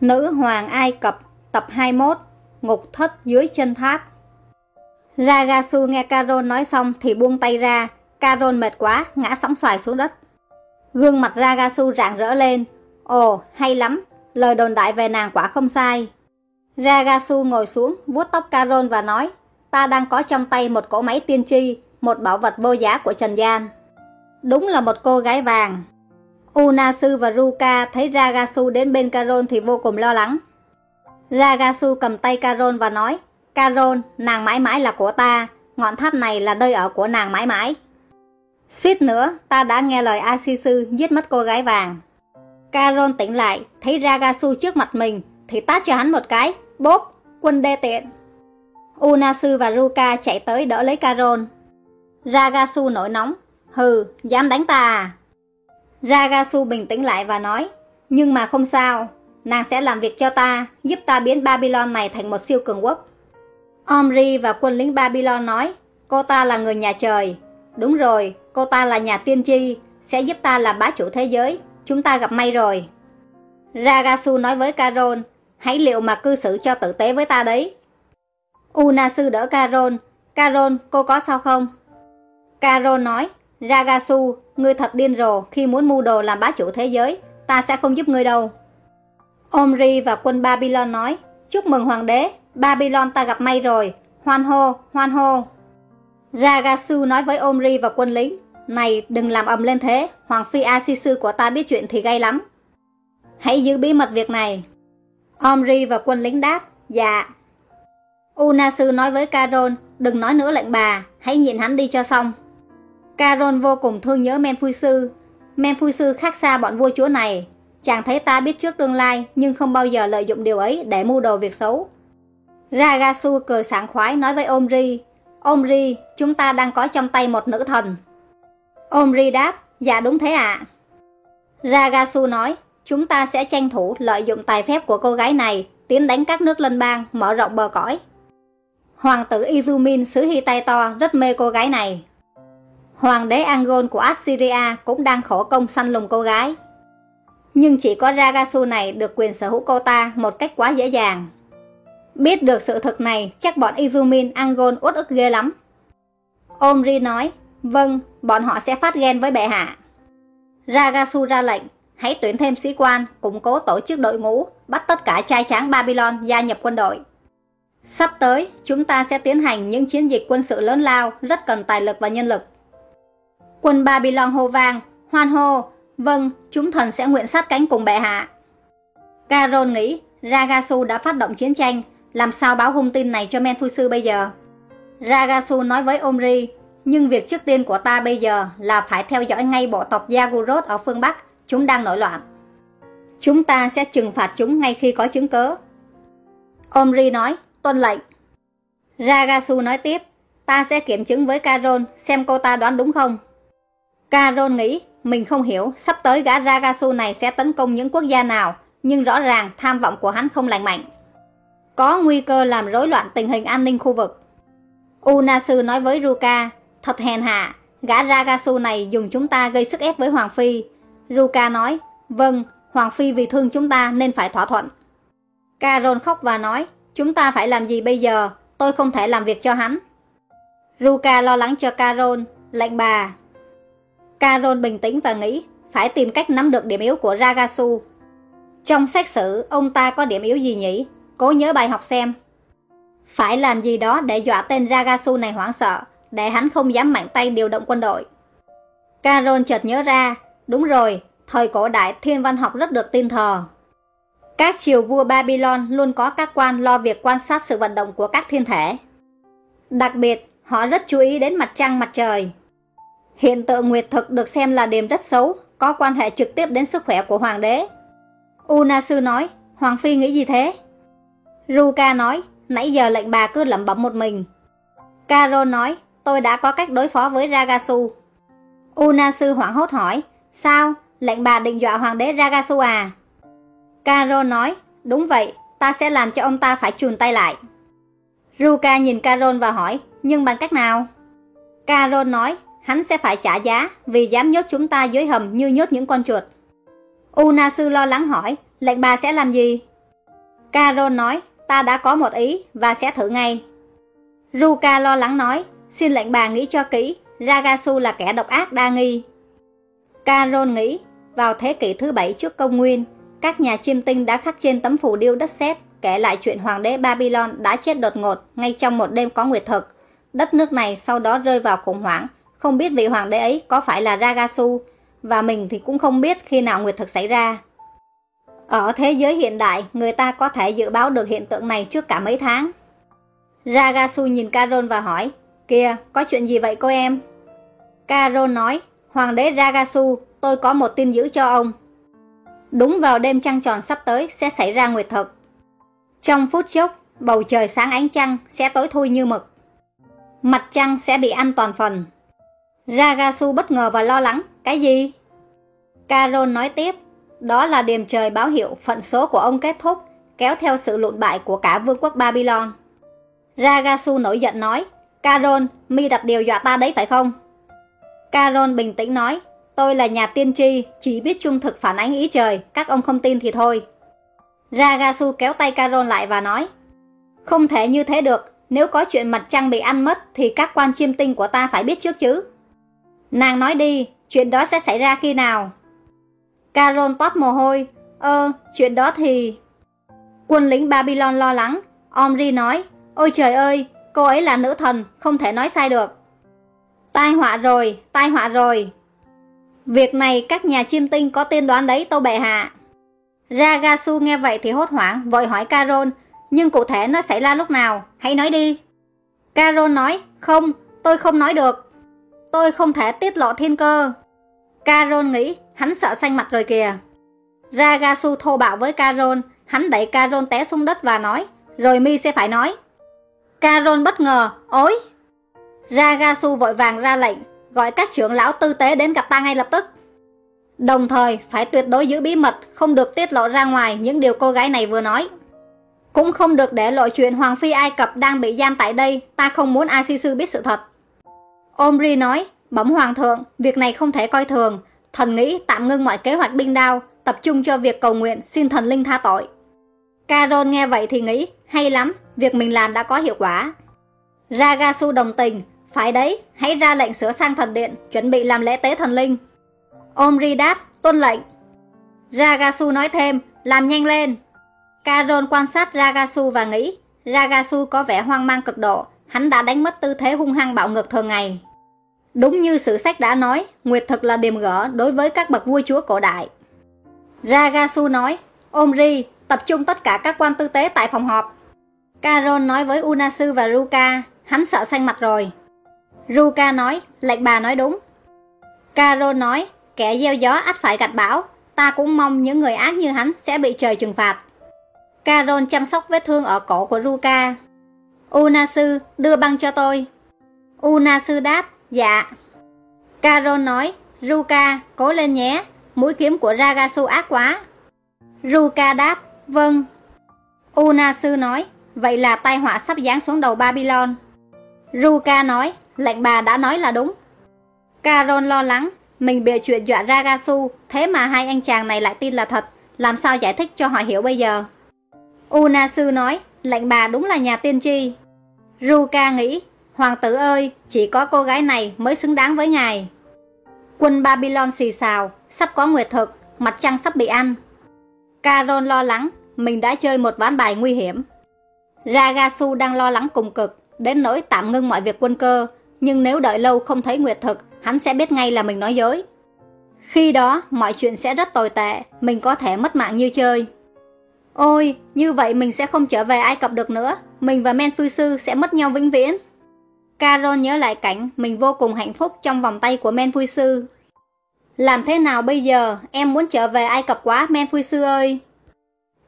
Nữ hoàng Ai Cập tập 21 Ngục thất dưới chân tháp. Ragasu nghe Carol nói xong thì buông tay ra. Carol mệt quá, ngã sóng xoài xuống đất. Gương mặt Ragasu rạng rỡ lên. Ồ, hay lắm, lời đồn đại về nàng quả không sai. Ragasu ngồi xuống, vuốt tóc Carol và nói Ta đang có trong tay một cỗ máy tiên tri Một bảo vật vô giá của Trần Gian. Đúng là một cô gái vàng. Unasu và Ruka thấy Ragasu đến bên Carol thì vô cùng lo lắng. Ragasu cầm tay Carol và nói, Carol, nàng mãi mãi là của ta, ngọn tháp này là nơi ở của nàng mãi mãi. Suýt nữa, ta đã nghe lời Asisu giết mất cô gái vàng. Carol tỉnh lại, thấy Ragasu trước mặt mình, thì tát cho hắn một cái, bốp, quân đê tiện. Unasu và Ruka chạy tới đỡ lấy Carol. Ragasu nổi nóng, hừ, dám đánh ta à? Ragasu bình tĩnh lại và nói, nhưng mà không sao, nàng sẽ làm việc cho ta, giúp ta biến Babylon này thành một siêu cường quốc. Omri và quân lính Babylon nói, cô ta là người nhà trời. Đúng rồi, cô ta là nhà tiên tri, sẽ giúp ta làm bá chủ thế giới, chúng ta gặp may rồi. Ragasu nói với Caron: hãy liệu mà cư xử cho tử tế với ta đấy. Unasu đỡ Caron. Caron, cô có sao không? Caron nói, Ragasu, ngươi thật điên rồ khi muốn mưu đồ làm bá chủ thế giới, ta sẽ không giúp ngươi đâu. Omri và quân Babylon nói, chúc mừng hoàng đế, Babylon ta gặp may rồi, hoan hô, hoan hô. Ragasu nói với Omri và quân lính, này đừng làm ầm lên thế, hoàng phi Asisu của ta biết chuyện thì gay lắm. Hãy giữ bí mật việc này. Omri và quân lính đáp, dạ. Unasu nói với Carol, đừng nói nữa lệnh bà, hãy nhịn hắn đi cho xong. Caron vô cùng thương nhớ Menphui Sư. Sư khác xa bọn vua chúa này. Chàng thấy ta biết trước tương lai nhưng không bao giờ lợi dụng điều ấy để mưu đồ việc xấu. Ragasu cười sảng khoái nói với Omri. Omri, chúng ta đang có trong tay một nữ thần. Omri đáp, dạ đúng thế ạ. À. Ragasu nói, chúng ta sẽ tranh thủ lợi dụng tài phép của cô gái này tiến đánh các nước lân bang, mở rộng bờ cõi. Hoàng tử Izumin xứ to rất mê cô gái này. Hoàng đế Angol của Assyria cũng đang khổ công săn lùng cô gái. Nhưng chỉ có Ragasu này được quyền sở hữu cô ta một cách quá dễ dàng. Biết được sự thật này, chắc bọn Izumin Angol uất ức ghê lắm. Omri nói, vâng, bọn họ sẽ phát ghen với bệ hạ. Ragasu ra lệnh, hãy tuyển thêm sĩ quan, củng cố tổ chức đội ngũ, bắt tất cả trai tráng Babylon gia nhập quân đội. Sắp tới, chúng ta sẽ tiến hành những chiến dịch quân sự lớn lao, rất cần tài lực và nhân lực. Quân Babylon hô vang, hoan hô, vâng, chúng thần sẽ nguyện sát cánh cùng bệ hạ. Caron nghĩ Ragasu đã phát động chiến tranh, làm sao báo hung tin này cho Menfusu bây giờ? Ragasu nói với Omri, nhưng việc trước tiên của ta bây giờ là phải theo dõi ngay bộ tộc Yagurot ở phương Bắc, chúng đang nổi loạn. Chúng ta sẽ trừng phạt chúng ngay khi có chứng cớ. Omri nói, tuân lệnh. Ragasu nói tiếp, ta sẽ kiểm chứng với Caron xem cô ta đoán đúng không. Carol nghĩ mình không hiểu sắp tới gã Ragasu này sẽ tấn công những quốc gia nào, nhưng rõ ràng tham vọng của hắn không lành mạnh. Có nguy cơ làm rối loạn tình hình an ninh khu vực. Unasu nói với Ruka, thật hèn hạ, gã Ragasu này dùng chúng ta gây sức ép với Hoàng Phi. Ruka nói, vâng, Hoàng Phi vì thương chúng ta nên phải thỏa thuận. Carol khóc và nói, chúng ta phải làm gì bây giờ, tôi không thể làm việc cho hắn. Ruka lo lắng cho Carol, lệnh bà, Carol bình tĩnh và nghĩ phải tìm cách nắm được điểm yếu của Ragasu. Trong xét xử ông ta có điểm yếu gì nhỉ? Cố nhớ bài học xem. Phải làm gì đó để dọa tên Ragasu này hoảng sợ, để hắn không dám mạnh tay điều động quân đội. Carol chợt nhớ ra, đúng rồi, thời cổ đại thiên văn học rất được tin thờ. Các triều vua Babylon luôn có các quan lo việc quan sát sự vận động của các thiên thể. Đặc biệt, họ rất chú ý đến mặt trăng mặt trời. Hiện tượng nguyệt thực được xem là điểm rất xấu, có quan hệ trực tiếp đến sức khỏe của hoàng đế. Unasu nói, Hoàng Phi nghĩ gì thế? Ruka nói, nãy giờ lệnh bà cứ lẩm bẩm một mình. Karo nói, tôi đã có cách đối phó với Ragasu. Unasu hoảng hốt hỏi, sao, lệnh bà định dọa hoàng đế Ragasu à? Karo nói, đúng vậy, ta sẽ làm cho ông ta phải chùn tay lại. Ruka nhìn Caron và hỏi, nhưng bằng cách nào? Caron nói, hắn sẽ phải trả giá vì dám nhốt chúng ta dưới hầm như nhốt những con chuột. Unasu lo lắng hỏi, lệnh bà sẽ làm gì? Carol nói, ta đã có một ý và sẽ thử ngay. Ruka lo lắng nói, xin lệnh bà nghĩ cho kỹ, Ragasu là kẻ độc ác đa nghi. Carol nghĩ, vào thế kỷ thứ bảy trước công nguyên, các nhà chiêm tinh đã khắc trên tấm phù điêu đất sét kể lại chuyện hoàng đế Babylon đã chết đột ngột ngay trong một đêm có nguyệt thực. Đất nước này sau đó rơi vào khủng hoảng, không biết vị hoàng đế ấy có phải là Ragasu, và mình thì cũng không biết khi nào nguyệt thực xảy ra. Ở thế giới hiện đại, người ta có thể dự báo được hiện tượng này trước cả mấy tháng. Ragasu nhìn Carol và hỏi, Kìa, có chuyện gì vậy cô em? Carol nói, Hoàng đế Ragasu, tôi có một tin dữ cho ông. Đúng vào đêm trăng tròn sắp tới sẽ xảy ra nguyệt thực. Trong phút chốc, bầu trời sáng ánh trăng sẽ tối thui như mực. Mặt trăng sẽ bị ăn toàn phần. Ragasu bất ngờ và lo lắng, cái gì? Carol nói tiếp, đó là điềm trời báo hiệu phận số của ông kết thúc, kéo theo sự lụn bại của cả vương quốc Babylon. Ragasu nổi giận nói, Carol, mi đặt điều dọa ta đấy phải không? Carol bình tĩnh nói, tôi là nhà tiên tri, chỉ biết trung thực phản ánh ý trời, các ông không tin thì thôi. Ragasu kéo tay Carol lại và nói, không thể như thế được, nếu có chuyện mặt trăng bị ăn mất thì các quan chiêm tinh của ta phải biết trước chứ. Nàng nói đi, chuyện đó sẽ xảy ra khi nào? Carol toát mồ hôi, ơ, chuyện đó thì... Quân lính Babylon lo lắng, Omri nói, ôi trời ơi, cô ấy là nữ thần, không thể nói sai được. Tai họa rồi, tai họa rồi. Việc này các nhà chiêm tinh có tiên đoán đấy tâu bệ hạ. Ragasu nghe vậy thì hốt hoảng, vội hỏi Carol, nhưng cụ thể nó xảy ra lúc nào, hãy nói đi. Carol nói, không, tôi không nói được. Tôi không thể tiết lộ thiên cơ. Carol nghĩ, hắn sợ xanh mặt rồi kìa. Ragasu thô bạo với Carol, hắn đẩy Carol té xuống đất và nói, rồi mi sẽ phải nói. Carol bất ngờ, ối! Ragasu vội vàng ra lệnh, gọi các trưởng lão tư tế đến gặp ta ngay lập tức. Đồng thời, phải tuyệt đối giữ bí mật, không được tiết lộ ra ngoài những điều cô gái này vừa nói. Cũng không được để lộ chuyện Hoàng Phi Ai Cập đang bị giam tại đây, ta không muốn Asisu biết sự thật. Omri nói, bẩm Hoàng thượng, việc này không thể coi thường. Thần nghĩ tạm ngưng mọi kế hoạch binh đao, tập trung cho việc cầu nguyện xin thần linh tha tội. Carol nghe vậy thì nghĩ, hay lắm, việc mình làm đã có hiệu quả. Ragasu đồng tình, phải đấy, hãy ra lệnh sửa sang thần điện, chuẩn bị làm lễ tế thần linh. Omri đáp, tuân lệnh. Ragasu nói thêm, làm nhanh lên. Carol quan sát Ragasu và nghĩ, Ragasu có vẻ hoang mang cực độ, hắn đã đánh mất tư thế hung hăng bạo ngược thường ngày. Đúng như sử sách đã nói, Nguyệt thực là điểm gỡ đối với các bậc vua chúa cổ đại. Ragasu nói, Omri, tập trung tất cả các quan tư tế tại phòng họp. Carol nói với Unasu và Ruka, hắn sợ xanh mặt rồi. Ruka nói, lệnh bà nói đúng. Carol nói, kẻ gieo gió ắt phải gặt bão, ta cũng mong những người ác như hắn sẽ bị trời trừng phạt. Carol chăm sóc vết thương ở cổ của Ruka. Unasu, đưa băng cho tôi. Unasu đáp, dạ. caro nói, Ruka, cố lên nhé, mũi kiếm của Ragasu ác quá. Ruka đáp, vâng. Unasu nói, vậy là tai họa sắp giáng xuống đầu Babylon. Ruka nói, lệnh bà đã nói là đúng. Caron lo lắng, mình bịa chuyện dọa Ragasu, thế mà hai anh chàng này lại tin là thật, làm sao giải thích cho họ hiểu bây giờ. Unasu nói, lệnh bà đúng là nhà tiên tri. Ruka nghĩ, hoàng tử ơi, chỉ có cô gái này mới xứng đáng với ngài. Quân Babylon xì xào, sắp có nguyệt thực, mặt trăng sắp bị ăn. Caron lo lắng, mình đã chơi một ván bài nguy hiểm. Ragasu đang lo lắng cùng cực, đến nỗi tạm ngưng mọi việc quân cơ, nhưng nếu đợi lâu không thấy nguyệt thực, hắn sẽ biết ngay là mình nói dối. Khi đó, mọi chuyện sẽ rất tồi tệ, mình có thể mất mạng như chơi. Ôi, như vậy mình sẽ không trở về Ai Cập được nữa, mình và Men Phu Sư sẽ mất nhau vĩnh viễn. Carol nhớ lại cảnh mình vô cùng hạnh phúc trong vòng tay của Men Phu Sư. Làm thế nào bây giờ, em muốn trở về Ai Cập quá Men Phu Sư ơi.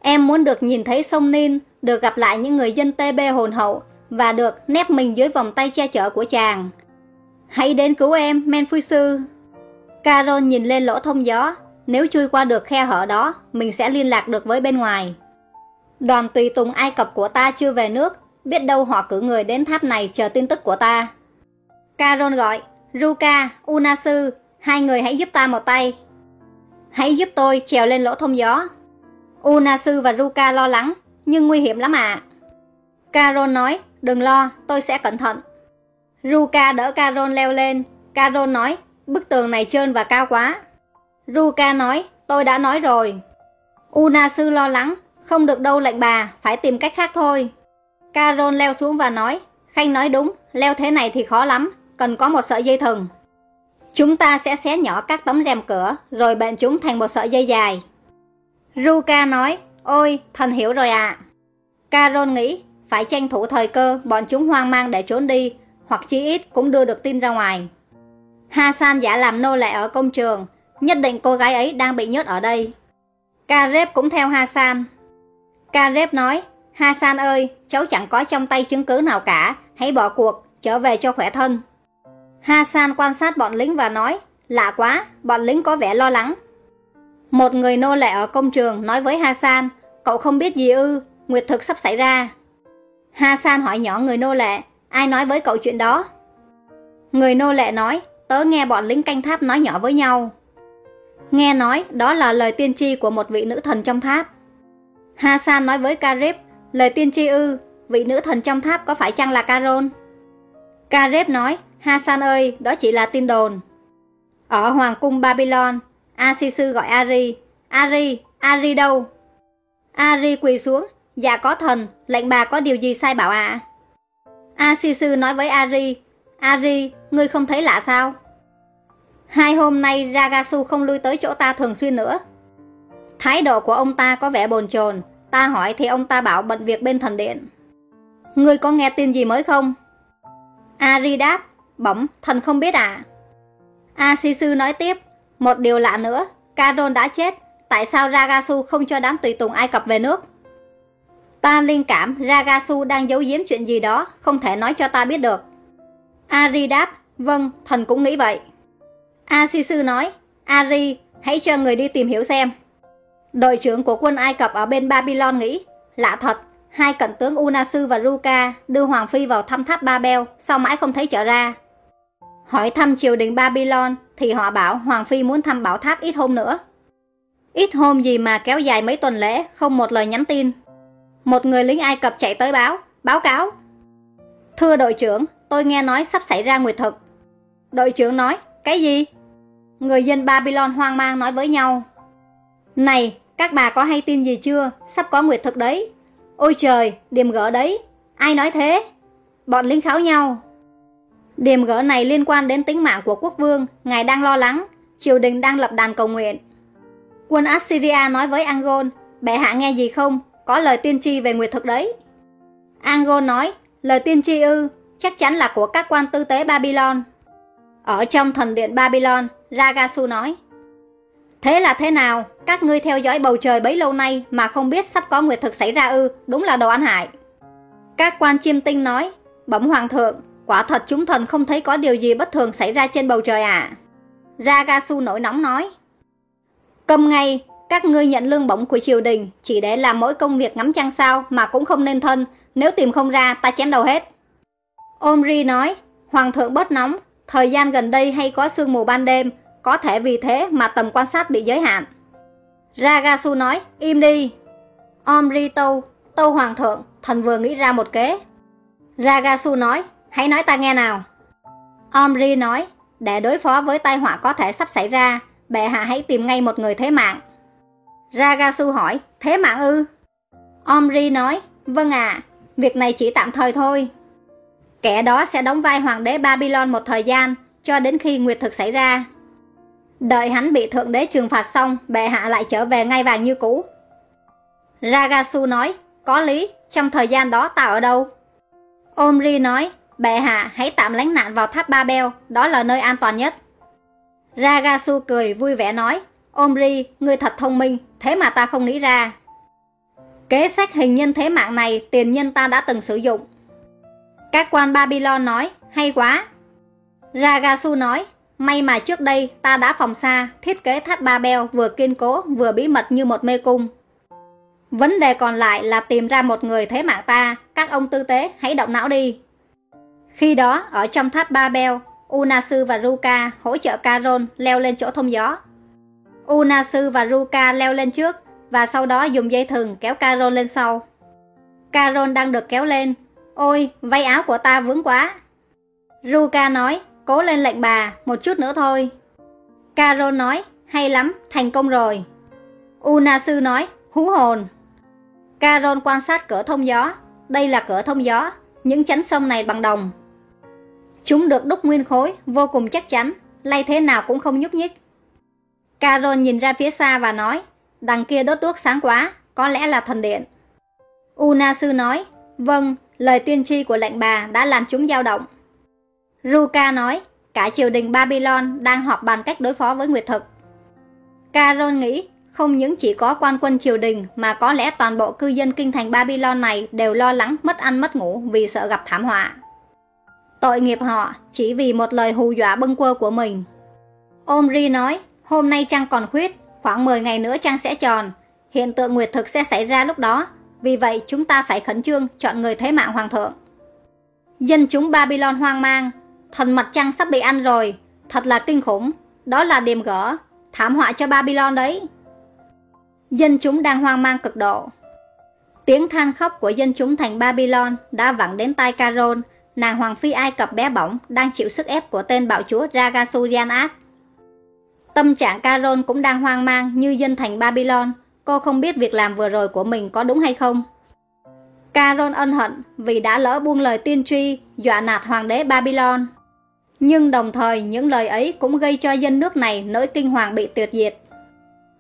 Em muốn được nhìn thấy sông Nin, được gặp lại những người dân TB hồn hậu và được nép mình dưới vòng tay che chở của chàng. Hãy đến cứu em, Men Phu Sư. Carol nhìn lên lỗ thông gió, nếu chui qua được khe hở đó, mình sẽ liên lạc được với bên ngoài. Đoàn tùy tùng Ai Cập của ta chưa về nước, biết đâu họ cử người đến tháp này chờ tin tức của ta. Carol gọi, Ruka, Unasu, hai người hãy giúp ta một tay. Hãy giúp tôi trèo lên lỗ thông gió. Unasu và Ruka lo lắng, nhưng nguy hiểm lắm ạ. À. Carol nói, đừng lo, tôi sẽ cẩn thận. Ruka đỡ Carol leo lên. Carol nói, bức tường này trơn và cao quá. Ruka nói, tôi đã nói rồi. Unasu lo lắng, không được đâu lệnh bà, phải tìm cách khác thôi. Carol leo xuống và nói, Khanh nói đúng, leo thế này thì khó lắm, cần có một sợi dây thừng. Chúng ta sẽ xé nhỏ các tấm rèm cửa, rồi bện chúng thành một sợi dây dài. Ruka nói, ôi, thần hiểu rồi ạ. À. Carol nghĩ, phải tranh thủ thời cơ, bọn chúng hoang mang để trốn đi, hoặc chí ít cũng đưa được tin ra ngoài. Hasan giả làm nô lệ ở công trường, nhất định cô gái ấy đang bị nhốt ở đây. Kareb cũng theo Hasan. Kareb nói, Hasan ơi, cháu chẳng có trong tay chứng cứ nào cả, hãy bỏ cuộc, trở về cho khỏe thân. Hasan quan sát bọn lính và nói, lạ quá, bọn lính có vẻ lo lắng. Một người nô lệ ở công trường nói với Hasan, cậu không biết gì ư, nguyệt thực sắp xảy ra. Hasan hỏi nhỏ người nô lệ, ai nói với cậu chuyện đó? Người nô lệ nói, tớ nghe bọn lính canh tháp nói nhỏ với nhau. Nghe nói đó là lời tiên tri của một vị nữ thần trong tháp. Hasan nói với Karib, lời tiên tri ư, vị nữ thần trong tháp có phải chăng là Caron? Karib nói, Hasan ơi, đó chỉ là tin đồn. Ở Hoàng cung Babylon, Asisu gọi Ari. Ari, Ari đâu? Ari quỳ xuống, dạ có thần, lệnh bà có điều gì sai bảo ạ? À? Asisu nói với Ari, Ari, ngươi không thấy lạ sao? Hai hôm nay Ragasu không lui tới chỗ ta thường xuyên nữa. Thái độ của ông ta có vẻ bồn chồn Ta hỏi thì ông ta bảo bận việc bên thần điện. Ngươi có nghe tin gì mới không? Ari đáp, bỗng, thần không biết à? Asisu nói tiếp, một điều lạ nữa, Caron đã chết, tại sao Ragasu không cho đám tùy tùng Ai Cập về nước? Ta linh cảm Ragasu đang giấu giếm chuyện gì đó, không thể nói cho ta biết được. Ari đáp, vâng, thần cũng nghĩ vậy. Asisu nói, Ari, hãy cho người đi tìm hiểu xem. Đội trưởng của quân Ai Cập ở bên Babylon nghĩ, lạ thật, hai cận tướng Unasu và Ruka đưa Hoàng Phi vào thăm tháp Babel, sao mãi không thấy trở ra. Hỏi thăm triều đình Babylon thì họ bảo Hoàng Phi muốn thăm bảo tháp ít hôm nữa. Ít hôm gì mà kéo dài mấy tuần lễ, không một lời nhắn tin. Một người lính Ai Cập chạy tới báo, báo cáo. Thưa đội trưởng, tôi nghe nói sắp xảy ra nguyệt thực. Đội trưởng nói, cái gì? Người dân Babylon hoang mang nói với nhau. Này, các bà có hay tin gì chưa? Sắp có nguyệt thực đấy. Ôi trời, điểm gỡ đấy. Ai nói thế? Bọn lính kháo nhau. Điểm gỡ này liên quan đến tính mạng của quốc vương, ngài đang lo lắng, triều đình đang lập đàn cầu nguyện. Quân Assyria nói với Angol. bệ hạ nghe gì không? Có lời tiên tri về nguyệt thực đấy. Angol nói, lời tiên tri ư, chắc chắn là của các quan tư tế Babylon. Ở trong thần điện Babylon, Ragasu nói, Thế là thế nào? Các ngươi theo dõi bầu trời bấy lâu nay mà không biết sắp có nguyệt thực xảy ra ư, đúng là đồ ăn hại. Các quan chiêm tinh nói, bẩm hoàng thượng, quả thật chúng thần không thấy có điều gì bất thường xảy ra trên bầu trời à. Ragasu nổi nóng nói. Cầm ngay, các ngươi nhận lương bổng của triều đình chỉ để làm mỗi công việc ngắm trăng sao mà cũng không nên thân, nếu tìm không ra ta chém đầu hết. Omri nói, hoàng thượng bớt nóng, thời gian gần đây hay có sương mù ban đêm, có thể vì thế mà tầm quan sát bị giới hạn. Ragasu nói, im đi. Omri tâu, tâu hoàng thượng, thần vừa nghĩ ra một kế. Ragasu nói, hãy nói ta nghe nào. Omri nói, để đối phó với tai họa có thể sắp xảy ra, bệ hạ hãy tìm ngay một người thế mạng. Ragasu hỏi, thế mạng ư? Omri nói, vâng ạ, việc này chỉ tạm thời thôi. Kẻ đó sẽ đóng vai hoàng đế Babylon một thời gian, cho đến khi nguyệt thực xảy ra. Đợi hắn bị thượng đế trừng phạt xong, bệ hạ lại trở về ngay vàng như cũ. Ragasu nói, có lý, trong thời gian đó ta ở đâu? Omri nói, bệ hạ hãy tạm lánh nạn vào tháp Babel, đó là nơi an toàn nhất. Ragasu cười vui vẻ nói, Omri, ngươi thật thông minh, thế mà ta không nghĩ ra. Kế sách hình nhân thế mạng này tiền nhân ta đã từng sử dụng. Các quan Babylon nói, hay quá. Ragasu nói, May mà trước đây ta đã phòng xa, thiết kế tháp ba beo vừa kiên cố vừa bí mật như một mê cung. Vấn đề còn lại là tìm ra một người thế mạng ta, các ông tư tế hãy động não đi. Khi đó, ở trong tháp ba beo, Unasu và Ruka hỗ trợ Caron leo lên chỗ thông gió. Unasu và Ruka leo lên trước và sau đó dùng dây thừng kéo Caron lên sau. Carol đang được kéo lên. Ôi, váy áo của ta vướng quá. Ruka nói, cố lên lệnh bà, một chút nữa thôi. Caro nói, hay lắm, thành công rồi. Unasu nói, hú hồn. Caron quan sát cửa thông gió. Đây là cửa thông gió, những chắn sông này bằng đồng. Chúng được đúc nguyên khối, vô cùng chắc chắn, lay thế nào cũng không nhúc nhích. Caron nhìn ra phía xa và nói, đằng kia đốt đuốc sáng quá, có lẽ là thần điện. Unasu nói, vâng, lời tiên tri của lệnh bà đã làm chúng dao động. Ruka nói, cả triều đình Babylon đang họp bàn cách đối phó với Nguyệt Thực. Carol nghĩ, không những chỉ có quan quân triều đình mà có lẽ toàn bộ cư dân kinh thành Babylon này đều lo lắng mất ăn mất ngủ vì sợ gặp thảm họa. Tội nghiệp họ chỉ vì một lời hù dọa bâng quơ của mình. Omri nói, hôm nay trăng còn khuyết, khoảng 10 ngày nữa trăng sẽ tròn. Hiện tượng nguyệt thực sẽ xảy ra lúc đó, vì vậy chúng ta phải khẩn trương chọn người thế mạng hoàng thượng. Dân chúng Babylon hoang mang, thần mặt trăng sắp bị ăn rồi, thật là kinh khủng, đó là điềm gỡ, thảm họa cho Babylon đấy. Dân chúng đang hoang mang cực độ. Tiếng than khóc của dân chúng thành Babylon đã vẳng đến tai Carol, nàng hoàng phi Ai Cập bé bỏng đang chịu sức ép của tên bạo chúa Ragasurianat. Tâm trạng Carol cũng đang hoang mang như dân thành Babylon, cô không biết việc làm vừa rồi của mình có đúng hay không. Carol ân hận vì đã lỡ buông lời tiên tri, dọa nạt hoàng đế Babylon. Nhưng đồng thời những lời ấy cũng gây cho dân nước này nỗi kinh hoàng bị tuyệt diệt.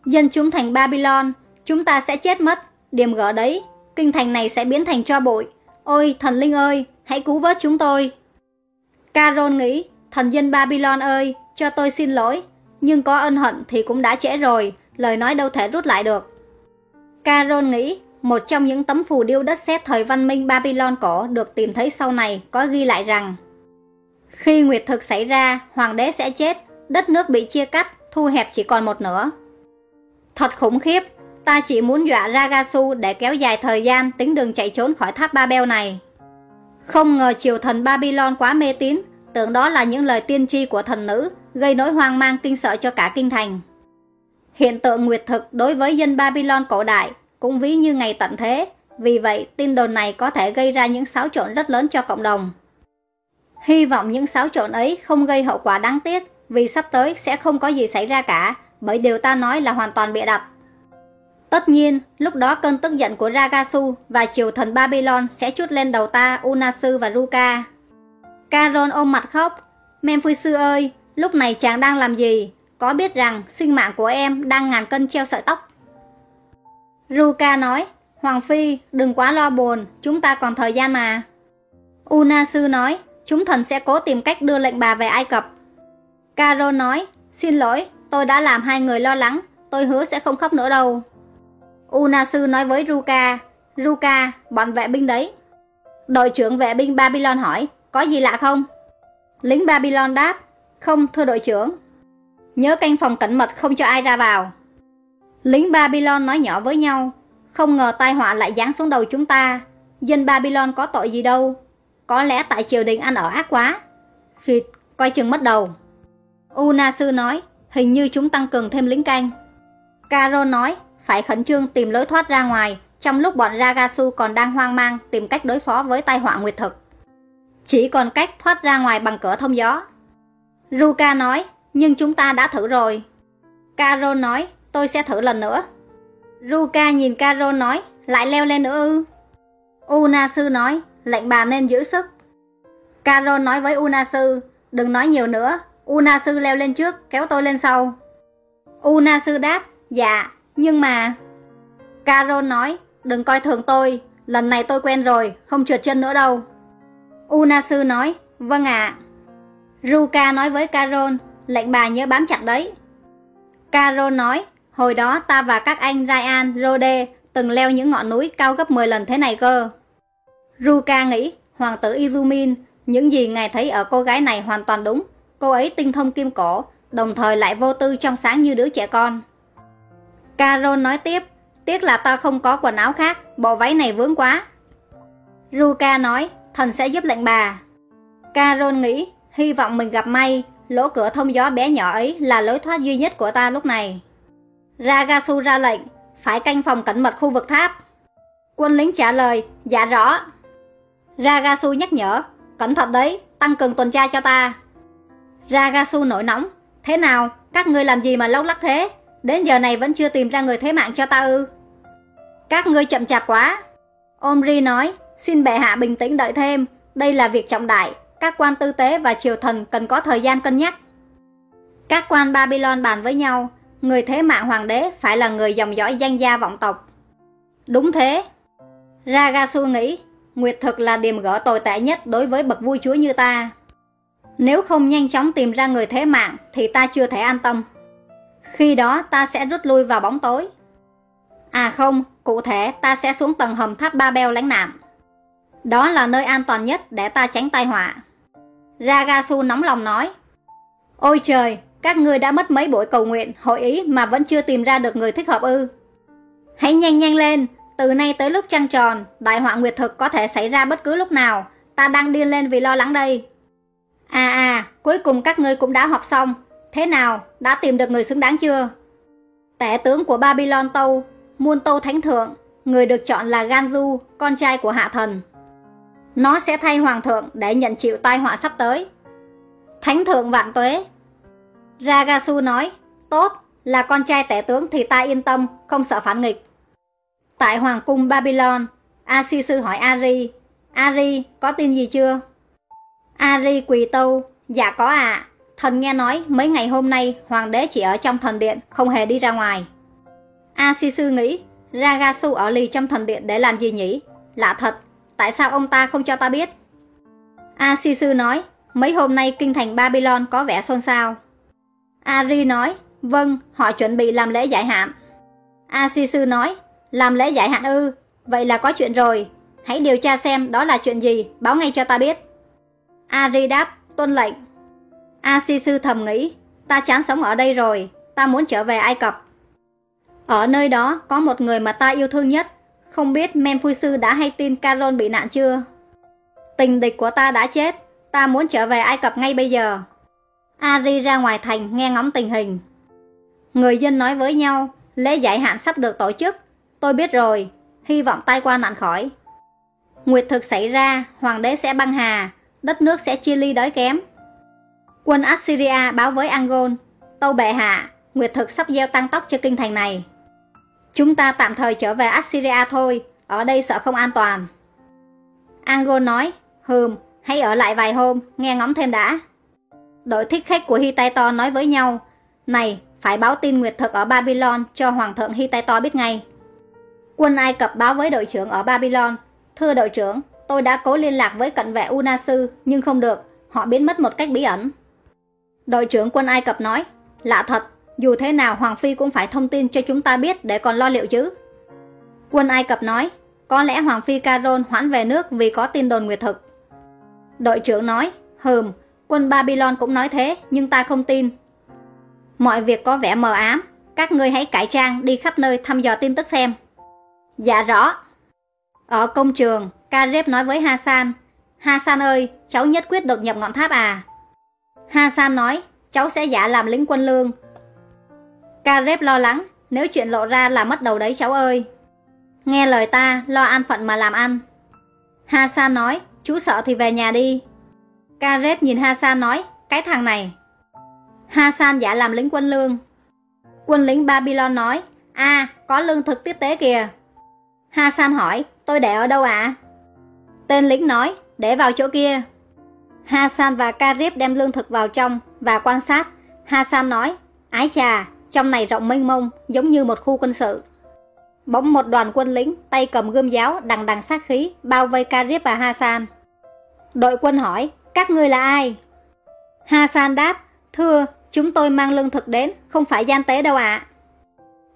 Dân chúng thành Babylon, chúng ta sẽ chết mất, điểm gỡ đấy, kinh thành này sẽ biến thành cho bụi. Ôi, thần linh ơi, hãy cứu vớt chúng tôi. Caron nghĩ, thần dân Babylon ơi, cho tôi xin lỗi, nhưng có ân hận thì cũng đã trễ rồi, lời nói đâu thể rút lại được. Caron nghĩ, một trong những tấm phù điêu đất sét thời văn minh Babylon cổ được tìm thấy sau này có ghi lại rằng khi nguyệt thực xảy ra, hoàng đế sẽ chết, đất nước bị chia cắt, thu hẹp chỉ còn một nửa. Thật khủng khiếp, ta chỉ muốn dọa Ragasu để kéo dài thời gian tính đường chạy trốn khỏi tháp Babel này. Không ngờ triều thần Babylon quá mê tín, tưởng đó là những lời tiên tri của thần nữ, gây nỗi hoang mang kinh sợ cho cả kinh thành. Hiện tượng nguyệt thực đối với dân Babylon cổ đại cũng ví như ngày tận thế, vì vậy tin đồn này có thể gây ra những xáo trộn rất lớn cho cộng đồng. Hy vọng những xáo trộn ấy không gây hậu quả đáng tiếc, vì sắp tới sẽ không có gì xảy ra cả, bởi điều ta nói là hoàn toàn bịa đặt. Tất nhiên, lúc đó cơn tức giận của Ragasu và triều thần Babylon sẽ chút lên đầu ta, Unasu và Ruka. Caron ôm mặt khóc. Memphisu ơi, lúc này chàng đang làm gì? Có biết rằng sinh mạng của em đang ngàn cân treo sợi tóc? Ruka nói, Hoàng Phi, đừng quá lo buồn, chúng ta còn thời gian mà. Unasu nói, chúng thần sẽ cố tìm cách đưa lệnh bà về Ai Cập. Caro nói, xin lỗi, tôi đã làm hai người lo lắng, tôi hứa sẽ không khóc nữa đâu. Unasu nói với Ruka, Ruka, bọn vệ binh đấy. Đội trưởng vệ binh Babylon hỏi, có gì lạ không? Lính Babylon đáp, không thưa đội trưởng. Nhớ canh phòng cẩn mật không cho ai ra vào. Lính Babylon nói nhỏ với nhau, không ngờ tai họa lại giáng xuống đầu chúng ta. Dân Babylon có tội gì đâu. Có lẽ tại triều đình ăn ở ác quá. Xuyệt, coi chừng mất đầu. Unasu nói, hình như chúng tăng cường thêm lính canh. Caro nói, phải khẩn trương tìm lối thoát ra ngoài, trong lúc bọn Ragasu còn đang hoang mang tìm cách đối phó với tai họa nguyệt thực. Chỉ còn cách thoát ra ngoài bằng cửa thông gió. Ruka nói, nhưng chúng ta đã thử rồi. Caro nói, tôi sẽ thử lần nữa. Ruka nhìn Caro nói, lại leo lên nữa ư. Unasu nói, lệnh bà nên giữ sức. carol nói với Unasu, đừng nói nhiều nữa, Unasu leo lên trước, kéo tôi lên sau. Unasu đáp, dạ, nhưng mà... Carol nói, đừng coi thường tôi, lần này tôi quen rồi, không trượt chân nữa đâu. Unasu nói, vâng ạ. Ruka nói với Carol, lệnh bà nhớ bám chặt đấy. Carol nói, hồi đó ta và các anh Ryan, Rode từng leo những ngọn núi cao gấp 10 lần thế này cơ. Ruka nghĩ, hoàng tử Izumin, những gì ngài thấy ở cô gái này hoàn toàn đúng. Cô ấy tinh thông kim cổ, đồng thời lại vô tư trong sáng như đứa trẻ con. Carol nói tiếp, tiếc là ta không có quần áo khác, bộ váy này vướng quá. Ruka nói, thần sẽ giúp lệnh bà. Carol nghĩ, hy vọng mình gặp may, lỗ cửa thông gió bé nhỏ ấy là lối thoát duy nhất của ta lúc này. Ragasu ra lệnh, phải canh phòng cẩn mật khu vực tháp. Quân lính trả lời, dạ rõ. Ragasu nhắc nhở, cẩn thận đấy, tăng cường tuần tra cho ta. Ragasu nổi nóng, thế nào, các ngươi làm gì mà lâu lắc thế? Đến giờ này vẫn chưa tìm ra người thế mạng cho ta ư? Các ngươi chậm chạp quá. Omri nói, xin bệ hạ bình tĩnh đợi thêm, đây là việc trọng đại, các quan tư tế và triều thần cần có thời gian cân nhắc. Các quan Babylon bàn với nhau, người thế mạng hoàng đế phải là người dòng dõi danh gia vọng tộc. Đúng thế. Ragasu nghĩ, Nguyệt thực là điểm gỡ tồi tệ nhất đối với bậc vui chúa như ta. Nếu không nhanh chóng tìm ra người thế mạng thì ta chưa thể an tâm. Khi đó ta sẽ rút lui vào bóng tối. À không, cụ thể ta sẽ xuống tầng hầm tháp Ba Beo lánh nạn. Đó là nơi an toàn nhất để ta tránh tai họa. Ragasu nóng lòng nói. Ôi trời, các ngươi đã mất mấy buổi cầu nguyện, hội ý mà vẫn chưa tìm ra được người thích hợp ư. Hãy nhanh nhanh lên, từ nay tới lúc trăng tròn, đại họa nguyệt thực có thể xảy ra bất cứ lúc nào. Ta đang điên lên vì lo lắng đây. À à, cuối cùng các ngươi cũng đã họp xong. Thế nào, đã tìm được người xứng đáng chưa? Tể tướng của Babylon Tâu, Muôn Tâu Thánh Thượng, người được chọn là Ganju, con trai của Hạ Thần. Nó sẽ thay Hoàng thượng để nhận chịu tai họa sắp tới. Thánh Thượng vạn tuế. Ragasu nói, tốt, là con trai tể tướng thì ta yên tâm, không sợ phản nghịch. Tại Hoàng cung Babylon, Asisu hỏi Ari, Ari, có tin gì chưa? Ari quỳ tâu, dạ có ạ. À. Thần nghe nói mấy ngày hôm nay hoàng đế chỉ ở trong thần điện, không hề đi ra ngoài. Asisu nghĩ, Ragasu ở lì trong thần điện để làm gì nhỉ? Lạ thật, tại sao ông ta không cho ta biết? Asisu nói, mấy hôm nay kinh thành Babylon có vẻ xôn xao. Ari nói, vâng, họ chuẩn bị làm lễ giải hạn. Asisu nói, làm lễ giải hạn ư, vậy là có chuyện rồi. Hãy điều tra xem đó là chuyện gì, báo ngay cho ta biết. Ari đáp, tuân lệnh. Asisu thầm nghĩ, ta chán sống ở đây rồi, ta muốn trở về Ai Cập. Ở nơi đó có một người mà ta yêu thương nhất, không biết Menphui sư đã hay tin Caron bị nạn chưa? Tình địch của ta đã chết, ta muốn trở về Ai Cập ngay bây giờ. Ari ra ngoài thành nghe ngóng tình hình. Người dân nói với nhau, lễ giải hạn sắp được tổ chức. Tôi biết rồi, hy vọng tai qua nạn khỏi. Nguyệt thực xảy ra, hoàng đế sẽ băng hà, đất nước sẽ chia ly đói kém. Quân Assyria báo với angol Tâu bệ hạ, Nguyệt thực sắp gieo tăng tốc cho kinh thành này. Chúng ta tạm thời trở về Assyria thôi, ở đây sợ không an toàn. angol nói, hừm, hãy ở lại vài hôm, nghe ngóng thêm đã. Đội thích khách của Hittito nói với nhau, này, phải báo tin nguyệt thực ở Babylon cho Hoàng thượng Hittito biết ngay. Quân Ai Cập báo với đội trưởng ở Babylon, thưa đội trưởng, tôi đã cố liên lạc với cận vệ Unasu nhưng không được, họ biến mất một cách bí ẩn. Đội trưởng quân Ai Cập nói, lạ thật, dù thế nào Hoàng Phi cũng phải thông tin cho chúng ta biết để còn lo liệu chứ. Quân Ai Cập nói, có lẽ Hoàng Phi Caron hoãn về nước vì có tin đồn nguyệt thực. Đội trưởng nói, hừm, Quân Babylon cũng nói thế, nhưng ta không tin. Mọi việc có vẻ mờ ám, các ngươi hãy cải trang đi khắp nơi thăm dò tin tức xem. Dạ rõ. Ở công trường, Karep nói với Hasan, Hasan ơi, cháu nhất quyết đột nhập ngọn tháp à? Hasan nói, cháu sẽ giả làm lính quân lương. Karep lo lắng, nếu chuyện lộ ra là mất đầu đấy cháu ơi. Nghe lời ta, lo an phận mà làm ăn. Hasan nói, chú sợ thì về nhà đi. Karep nhìn Hasan nói, cái thằng này. Hasan giả làm lính quân lương. Quân lính Babylon nói, a có lương thực tiếp tế kìa. Hasan hỏi, tôi để ở đâu ạ? Tên lính nói, để vào chỗ kia. Hasan và Karib đem lương thực vào trong và quan sát. Hasan nói, ái chà, trong này rộng mênh mông, giống như một khu quân sự. Bỗng một đoàn quân lính, tay cầm gươm giáo, đằng đằng sát khí, bao vây Karib và Hasan. Đội quân hỏi, các ngươi là ai? Hasan đáp, thưa, chúng tôi mang lương thực đến, không phải gian tế đâu ạ. À.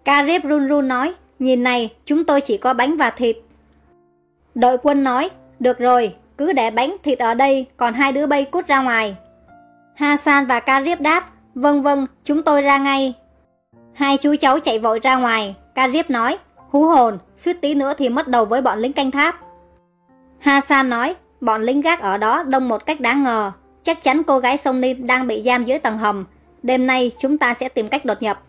Karib run run nói, nhìn này, chúng tôi chỉ có bánh và thịt. Đội quân nói, được rồi, cứ để bánh thịt ở đây, còn hai đứa bay cút ra ngoài. Hasan và Karib đáp, vâng vâng, chúng tôi ra ngay. Hai chú cháu chạy vội ra ngoài, Karib nói, hú hồn, suýt tí nữa thì mất đầu với bọn lính canh tháp. Hasan nói, Bọn lính gác ở đó đông một cách đáng ngờ. Chắc chắn cô gái sông Nim đang bị giam dưới tầng hầm. Đêm nay chúng ta sẽ tìm cách đột nhập.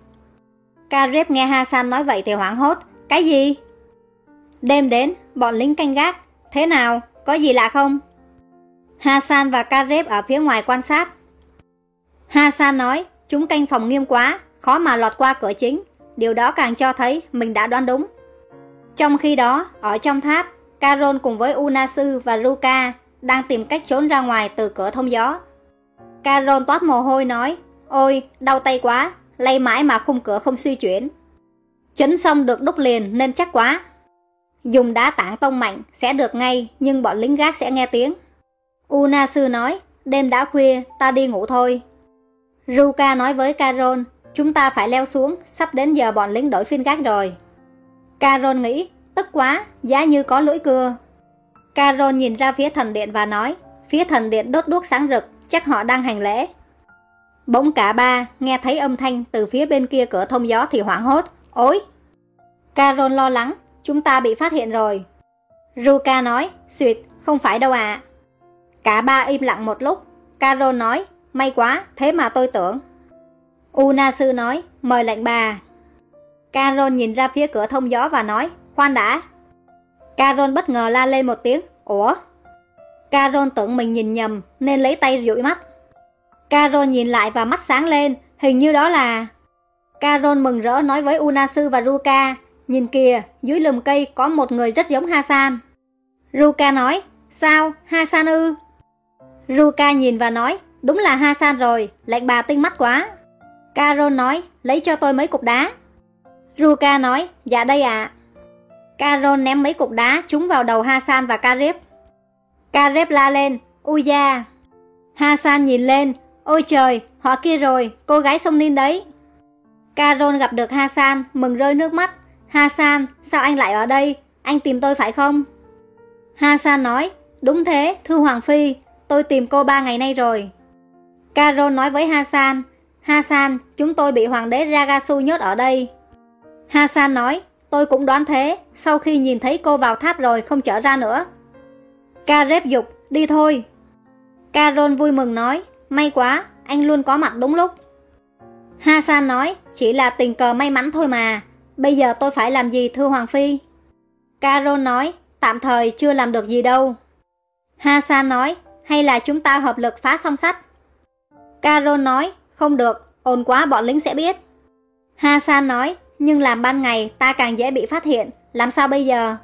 Kareb nghe Hasan nói vậy thì hoảng hốt. Cái gì? Đêm đến, bọn lính canh gác. Thế nào, có gì lạ không? Hasan và Kareb ở phía ngoài quan sát. Hasan nói, chúng canh phòng nghiêm quá, khó mà lọt qua cửa chính. Điều đó càng cho thấy mình đã đoán đúng. Trong khi đó, ở trong tháp, Caron cùng với Unasu và Ruka đang tìm cách trốn ra ngoài từ cửa thông gió. Caron toát mồ hôi nói, ôi, đau tay quá, lay mãi mà khung cửa không suy chuyển. Chấn xong được đúc liền nên chắc quá. Dùng đá tảng tông mạnh sẽ được ngay nhưng bọn lính gác sẽ nghe tiếng. Una sư nói, đêm đã khuya, ta đi ngủ thôi. Ruka nói với Carol, chúng ta phải leo xuống, sắp đến giờ bọn lính đổi phiên gác rồi. Carol nghĩ, tức quá, giá như có lưỡi cưa. Carol nhìn ra phía thần điện và nói, phía thần điện đốt đuốc sáng rực, chắc họ đang hành lễ. Bỗng cả ba nghe thấy âm thanh từ phía bên kia cửa thông gió thì hoảng hốt, ôi, Carol lo lắng, chúng ta bị phát hiện rồi. Ruka nói, suyệt, không phải đâu ạ. Cả ba im lặng một lúc, Carol nói, may quá, thế mà tôi tưởng. Unasu nói, mời lệnh bà. Carol nhìn ra phía cửa thông gió và nói, khoan đã. Carol bất ngờ la lên một tiếng, ủa? Carol tưởng mình nhìn nhầm nên lấy tay dụi mắt. Carol nhìn lại và mắt sáng lên, hình như đó là... Carol mừng rỡ nói với Unasu và Ruka, nhìn kìa, dưới lùm cây có một người rất giống Hasan. Ruka nói, sao, Hasan ư? Ruka nhìn và nói, đúng là Hasan rồi, lệnh bà tinh mắt quá. Carol nói, lấy cho tôi mấy cục đá. Ruka nói, dạ đây ạ. À. Carol ném mấy cục đá trúng vào đầu Hasan và Karep. Karep la lên, ui da. Hasan nhìn lên, ôi trời, họ kia rồi, cô gái sông Ninh đấy. Carol gặp được Hasan, mừng rơi nước mắt. Hasan, sao anh lại ở đây? Anh tìm tôi phải không? Hasan nói, đúng thế, thư Hoàng Phi, tôi tìm cô ba ngày nay rồi. Carol nói với Hasan, Hasan, chúng tôi bị hoàng đế Ragasu nhốt ở đây. Hasan nói, tôi cũng đoán thế, sau khi nhìn thấy cô vào tháp rồi không trở ra nữa. Kareb dục, đi thôi. Carol vui mừng nói, may quá, anh luôn có mặt đúng lúc. Hasan nói, chỉ là tình cờ may mắn thôi mà, bây giờ tôi phải làm gì thưa Hoàng Phi? Carol nói, tạm thời chưa làm được gì đâu. Hasan nói, hay là chúng ta hợp lực phá song sắt? Carol nói, không được, ồn quá bọn lính sẽ biết. Hasan nói, nhưng làm ban ngày ta càng dễ bị phát hiện, làm sao bây giờ?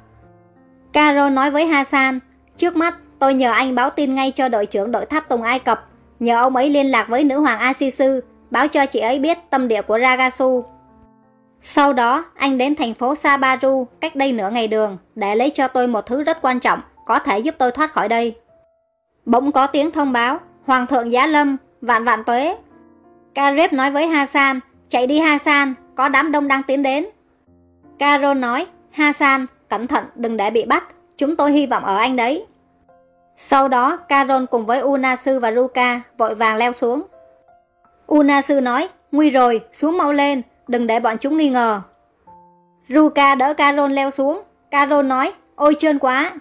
Carol nói với Hasan, trước mắt tôi nhờ anh báo tin ngay cho đội trưởng đội tháp tùng Ai Cập, nhờ ông ấy liên lạc với nữ hoàng Asisu, báo cho chị ấy biết tâm địa của Ragasu. Sau đó, anh đến thành phố Sabaru, cách đây nửa ngày đường, để lấy cho tôi một thứ rất quan trọng, có thể giúp tôi thoát khỏi đây. Bỗng có tiếng thông báo, Hoàng thượng Giá Lâm, vạn vạn tuế. Karep nói với Hasan, chạy đi Hasan, có đám đông đang tiến đến. Caro nói, Hasan, cẩn thận đừng để bị bắt, chúng tôi hy vọng ở anh đấy. Sau đó, Carol cùng với Unasu và Ruka vội vàng leo xuống. Unasu nói, nguy rồi, xuống mau lên, đừng để bọn chúng nghi ngờ. Ruka đỡ Carol leo xuống, Carol nói, ôi trơn quá.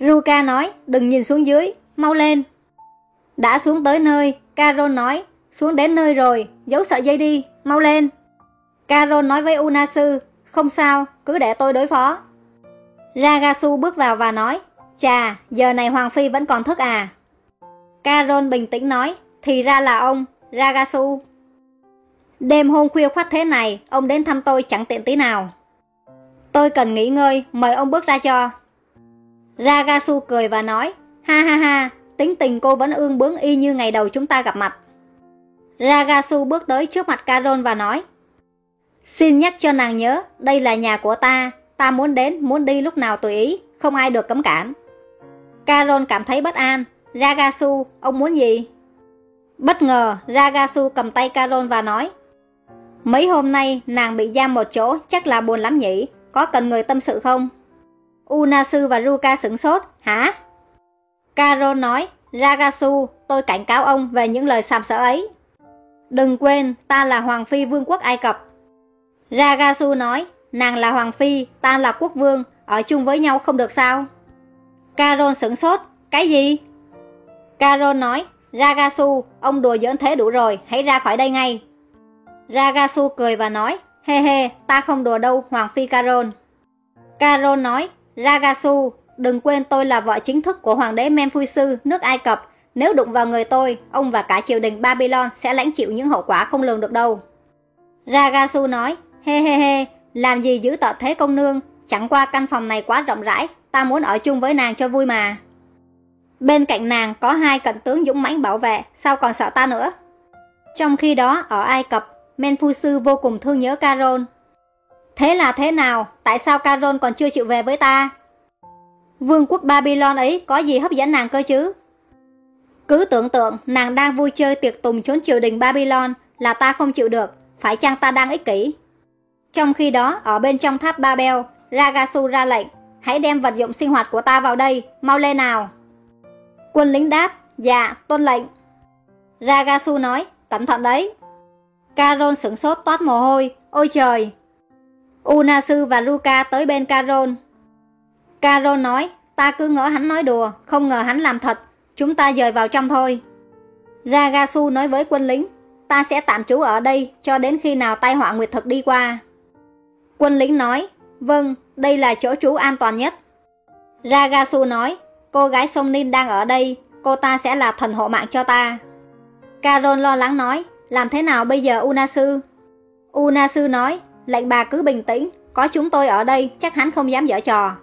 Ruka nói, đừng nhìn xuống dưới, mau lên. Đã xuống tới nơi, Carol nói, xuống đến nơi rồi, giấu sợi dây đi, mau lên. Carol nói với Unasu, không sao, cứ để tôi đối phó. Ragasu bước vào và nói, chà, giờ này Hoàng Phi vẫn còn thức à? Carol bình tĩnh nói, thì ra là ông, Ragasu. Đêm hôm khuya khoát thế này, ông đến thăm tôi chẳng tiện tí nào. Tôi cần nghỉ ngơi, mời ông bước ra cho. Ragasu cười và nói, ha ha ha, tính tình cô vẫn ương bướng y như ngày đầu chúng ta gặp mặt. Ragasu bước tới trước mặt Carol và nói, Xin nhắc cho nàng nhớ, đây là nhà của ta, ta muốn đến, muốn đi lúc nào tùy ý, không ai được cấm cản. Carol cảm thấy bất an, Ragasu, ông muốn gì? Bất ngờ, Ragasu cầm tay Carol và nói, Mấy hôm nay nàng bị giam một chỗ chắc là buồn lắm nhỉ, có cần người tâm sự không? Unasu và Ruka sửng sốt, hả? Carol nói, Ragasu, tôi cảnh cáo ông về những lời sàm sỡ ấy. Đừng quên, ta là Hoàng Phi Vương quốc Ai Cập. Ragasu nói, nàng là Hoàng Phi, ta là quốc vương, ở chung với nhau không được sao? Carol sửng sốt, cái gì? Carol nói, Ragasu, ông đùa giỡn thế đủ rồi, hãy ra khỏi đây ngay. Ragasu cười và nói, he he, ta không đùa đâu, Hoàng Phi Carol. Carol nói, Ragasu, đừng quên tôi là vợ chính thức của hoàng đế Memphisu nước Ai Cập. Nếu đụng vào người tôi, ông và cả triều đình Babylon sẽ lãnh chịu những hậu quả không lường được đâu. Ragasu nói, he he he, làm gì giữ tọt thế công nương, chẳng qua căn phòng này quá rộng rãi, ta muốn ở chung với nàng cho vui mà. Bên cạnh nàng có hai cận tướng dũng mãnh bảo vệ, sao còn sợ ta nữa? Trong khi đó, ở Ai Cập, Menfusu vô cùng thương nhớ Caron. Thế là thế nào? Tại sao Caron còn chưa chịu về với ta? Vương quốc Babylon ấy có gì hấp dẫn nàng cơ chứ? Cứ tưởng tượng nàng đang vui chơi tiệc tùng trốn triều đình Babylon là ta không chịu được, phải chăng ta đang ích kỷ? Trong khi đó, ở bên trong tháp Babel, Ragasu ra lệnh, hãy đem vật dụng sinh hoạt của ta vào đây, mau lên nào. Quân lính đáp, dạ, tuân lệnh. Ragasu nói, cẩn thận đấy. Caron sửng sốt toát mồ hôi, ôi trời. Unasu và Luca tới bên Caron. Caron nói, ta cứ ngỡ hắn nói đùa, không ngờ hắn làm thật, chúng ta dời vào trong thôi. Ragasu nói với quân lính, ta sẽ tạm trú ở đây cho đến khi nào tai họa nguyệt thực đi qua. Quân lính nói, vâng, đây là chỗ trú an toàn nhất. Ragasu nói, cô gái sông Nin đang ở đây, cô ta sẽ là thần hộ mạng cho ta. carol lo lắng nói, làm thế nào bây giờ Unasu? Unasu nói, lệnh bà cứ bình tĩnh, có chúng tôi ở đây chắc hắn không dám dở trò.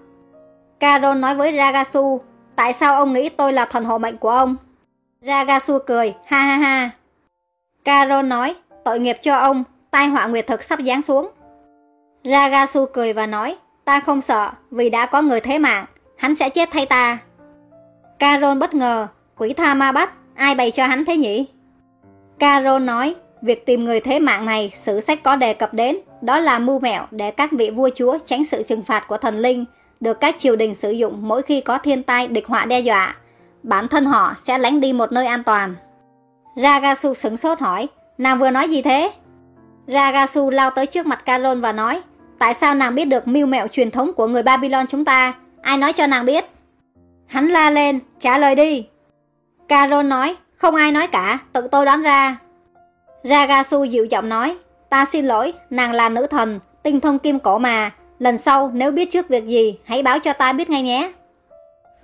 carol nói với Ragasu, tại sao ông nghĩ tôi là thần hộ mệnh của ông? Ragasu cười, ha ha ha. carol nói, tội nghiệp cho ông, tai họa nguyệt thực sắp giáng xuống. Ragasu cười và nói, ta không sợ, vì đã có người thế mạng, hắn sẽ chết thay ta. Caron bất ngờ, quỷ tha ma bắt, ai bày cho hắn thế nhỉ? Caron nói, việc tìm người thế mạng này sử sách có đề cập đến, đó là mưu mẹo để các vị vua chúa tránh sự trừng phạt của thần linh, được các triều đình sử dụng mỗi khi có thiên tai địch họa đe dọa. Bản thân họ sẽ lánh đi một nơi an toàn. Ragasu sửng sốt hỏi, nàng vừa nói gì thế? Ragasu lao tới trước mặt Caron và nói, tại sao nàng biết được mưu mẹo truyền thống của người Babylon chúng ta? Ai nói cho nàng biết? Hắn la lên, trả lời đi. Caron nói, không ai nói cả, tự tôi đoán ra. Ragasu dịu giọng nói, ta xin lỗi, nàng là nữ thần, tinh thông kim cổ mà, lần sau nếu biết trước việc gì, hãy báo cho ta biết ngay nhé.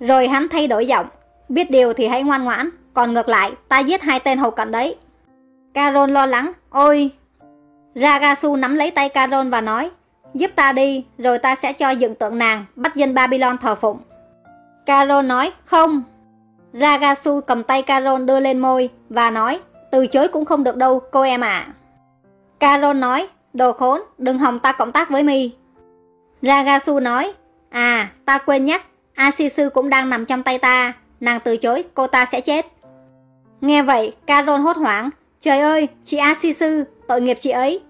Rồi hắn thay đổi giọng, biết điều thì hãy ngoan ngoãn, còn ngược lại, ta giết hai tên hầu cận đấy. Caron lo lắng, ôi... Ragasu nắm lấy tay Caron và nói, giúp ta đi, rồi ta sẽ cho dựng tượng nàng, bắt dân Babylon thờ phụng. Caron nói, không. Ragasu cầm tay Caron đưa lên môi và nói, từ chối cũng không được đâu, cô em ạ. À. Caron nói, đồ khốn, đừng hòng ta cộng tác với mi. Ragasu nói, à, ta quên nhắc, Asisu cũng đang nằm trong tay ta, nàng từ chối, cô ta sẽ chết. Nghe vậy, Caron hốt hoảng, trời ơi, chị Asisu, tội nghiệp chị ấy.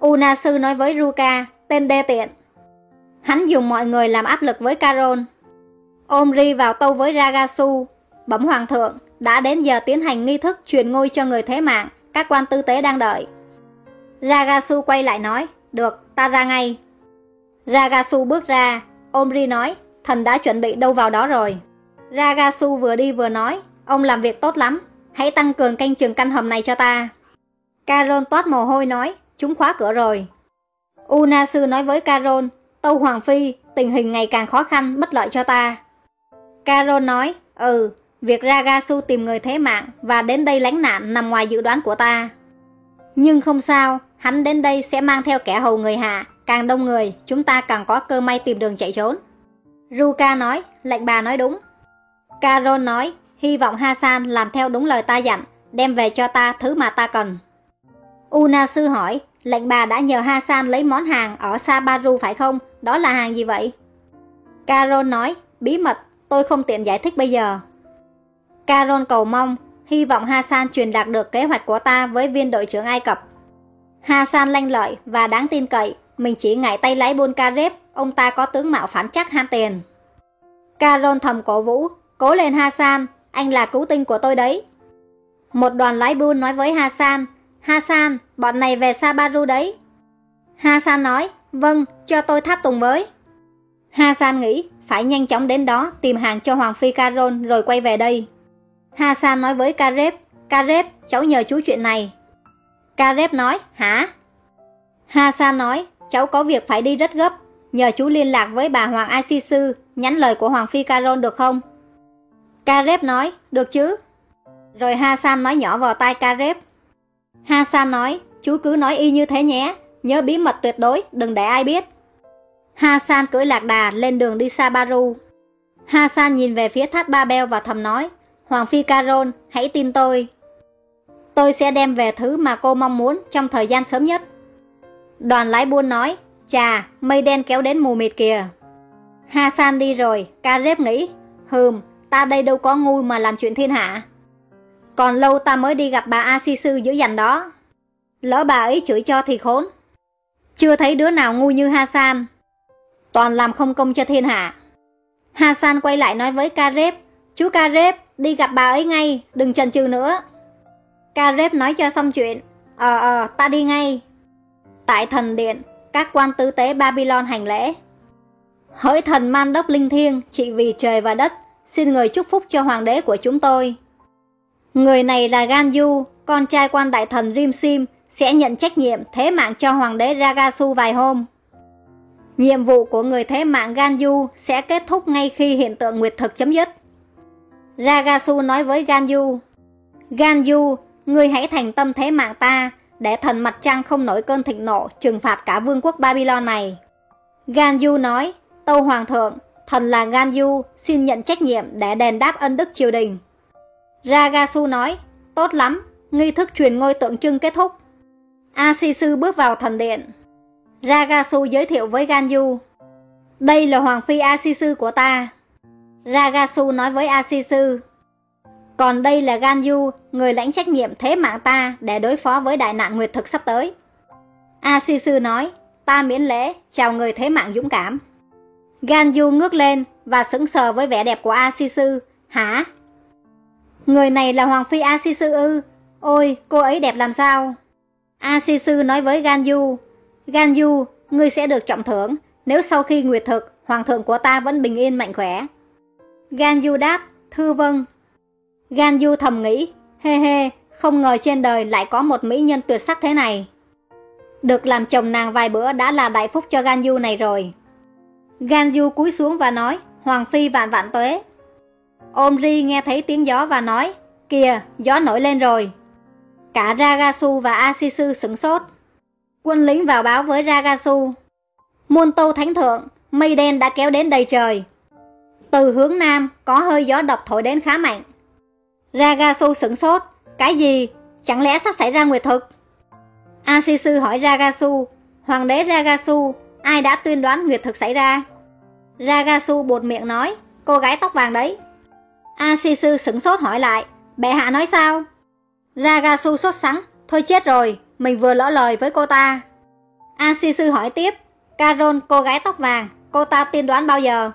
Unasu nói với Ruka, tên đê tiện. Hắn dùng mọi người làm áp lực với Caron. Omri vào tâu với Ragasu, bẩm hoàng thượng, đã đến giờ tiến hành nghi thức truyền ngôi cho người thế mạng, các quan tư tế đang đợi. Ragasu quay lại nói, được, ta ra ngay. Ragasu bước ra, Omri nói, thần đã chuẩn bị đâu vào đó rồi. Ragasu vừa đi vừa nói, ông làm việc tốt lắm, hãy tăng cường canh trường căn hầm này cho ta. Caron toát mồ hôi nói, chúng khóa cửa rồi. Unasu nói với Carol: Tâu Hoàng Phi, tình hình ngày càng khó khăn, bất lợi cho ta. Carol nói, ừ, việc Ragasu tìm người thế mạng và đến đây lánh nạn nằm ngoài dự đoán của ta. Nhưng không sao, hắn đến đây sẽ mang theo kẻ hầu người hạ, càng đông người, chúng ta càng có cơ may tìm đường chạy trốn. Ruka nói, lệnh bà nói đúng. Carol nói, hy vọng Hasan làm theo đúng lời ta dặn, đem về cho ta thứ mà ta cần. Una sư hỏi, lệnh bà đã nhờ Hasan lấy món hàng ở Sabaru phải không? Đó là hàng gì vậy? Caron nói, bí mật, tôi không tiện giải thích bây giờ. Caron cầu mong, hy vọng Hasan truyền đạt được kế hoạch của ta với viên đội trưởng Ai Cập. Hasan lanh lợi và đáng tin cậy, mình chỉ ngại tay lái buôn Kareb, ông ta có tướng mạo phản chắc ham tiền. Caron thầm cổ vũ, cố lên Hasan, anh là cứu tinh của tôi đấy. Một đoàn lái buôn nói với Hasan, Hasan, bọn này về Sabaru đấy. Hasan nói, vâng, cho tôi tháp tùng với. Hasan nghĩ, phải nhanh chóng đến đó tìm hàng cho Hoàng Phi Caron rồi quay về đây. Hasan nói với Kareb, Kareb, cháu nhờ chú chuyện này. Kareb nói, hả? Hasan nói, cháu có việc phải đi rất gấp. nhờ chú liên lạc với bà Hoàng Asisu, nhắn lời của Hoàng Phi Caron được không? Kareb nói, được chứ. Rồi Hasan nói nhỏ vào tai Kareb. Hasan nói, chú cứ nói y như thế nhé, nhớ bí mật tuyệt đối, đừng để ai biết. Hasan cưỡi lạc đà lên đường đi Sabaru. Hasan nhìn về phía tháp Babel và thầm nói, Hoàng Phi Caron, hãy tin tôi. Tôi sẽ đem về thứ mà cô mong muốn trong thời gian sớm nhất. Đoàn lái buôn nói, chà, mây đen kéo đến mù mịt kìa. Hasan đi rồi, Kareb nghĩ, hừm, ta đây đâu có ngu mà làm chuyện thiên hạ. Còn lâu ta mới đi gặp bà a si sư giữ dành đó. Lỡ bà ấy chửi cho thì khốn. Chưa thấy đứa nào ngu như Hasan. Toàn làm không công cho thiên hạ. Hasan quay lại nói với karep chú karep đi gặp bà ấy ngay, đừng chần chừ nữa. karep nói cho xong chuyện, ờ ờ, ta đi ngay. Tại thần điện, các quan tứ tế Babylon hành lễ. Hỡi thần man đốc linh thiêng, trị vì trời và đất, xin người chúc phúc cho hoàng đế của chúng tôi. Người này là Gan Yu, con trai quan đại thần Rimsim, sẽ nhận trách nhiệm thế mạng cho hoàng đế Ragasu vài hôm. Nhiệm vụ của người thế mạng Gan Yu sẽ kết thúc ngay khi hiện tượng nguyệt thực chấm dứt. Ragasu nói với Gan Yu: "Gan Yu, ngươi hãy thành tâm thế mạng ta, để thần mặt trăng không nổi cơn thịnh nộ trừng phạt cả vương quốc Babylon này. Gan Yu nói, Tâu Hoàng thượng, thần là Gan Yu, xin nhận trách nhiệm để đền đáp ân đức triều đình. Ragasu nói, tốt lắm, nghi thức truyền ngôi tượng trưng kết thúc. Asisu bước vào thần điện. Ragasu giới thiệu với Ganyu. Đây là Hoàng Phi Asisu của ta. Ragasu nói với Asisu. Còn đây là Ganyu, người lãnh trách nhiệm thế mạng ta để đối phó với đại nạn nguyệt thực sắp tới. Asisu nói, ta miễn lễ, chào người thế mạng dũng cảm. Ganyu ngước lên và sững sờ với vẻ đẹp của Asisu. Hả? Người này là Hoàng Phi Asisu ư? Ôi, cô ấy đẹp làm sao? Asisu nói với Ganyu. Ganyu, ngươi sẽ được trọng thưởng nếu sau khi nguyệt thực, hoàng thượng của ta vẫn bình yên mạnh khỏe. Ganyu đáp, thưa vâng. Ganyu thầm nghĩ, hê hê, không ngờ trên đời lại có một mỹ nhân tuyệt sắc thế này. Được làm chồng nàng vài bữa đã là đại phúc cho Ganyu này rồi. Ganyu cúi xuống và nói, Hoàng Phi vạn vạn tuế. Omri nghe thấy tiếng gió và nói, kìa, gió nổi lên rồi. Cả Ragasu và Asisu sửng sốt. Quân lính vào báo với Ragasu. Muôn tô thánh thượng, mây đen đã kéo đến đầy trời. Từ hướng nam, có hơi gió độc thổi đến khá mạnh. Ragasu sửng sốt. Cái gì? Chẳng lẽ sắp xảy ra nguyệt thực? Asisu hỏi Ragasu. Hoàng đế Ragasu, ai đã tuyên đoán nguyệt thực xảy ra? Ragasu bột miệng nói, cô gái tóc vàng đấy. Asisu sửng sốt hỏi lại, bệ hạ nói sao? Ragasu sốt sắng, thôi chết rồi, mình vừa lỡ lời với cô ta. Asisu hỏi tiếp, Carol cô gái tóc vàng, cô ta tiên đoán bao giờ?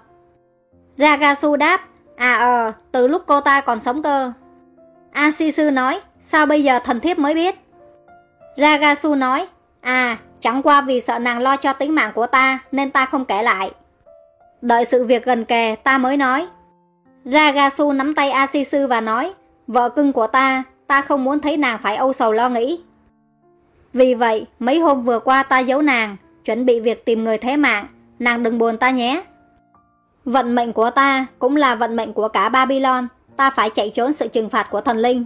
Ragasu đáp, à ờ, từ lúc cô ta còn sống cơ. Asisu nói, sao bây giờ thần thiếp mới biết? Ragasu nói, à, chẳng qua vì sợ nàng lo cho tính mạng của ta nên ta không kể lại. Đợi sự việc gần kề ta mới nói. Ragasu nắm tay Asisu và nói, vợ cưng của ta, ta không muốn thấy nàng phải âu sầu lo nghĩ. Vì vậy, mấy hôm vừa qua ta giấu nàng, chuẩn bị việc tìm người thế mạng, nàng đừng buồn ta nhé. Vận mệnh của ta cũng là vận mệnh của cả Babylon, ta phải chạy trốn sự trừng phạt của thần linh.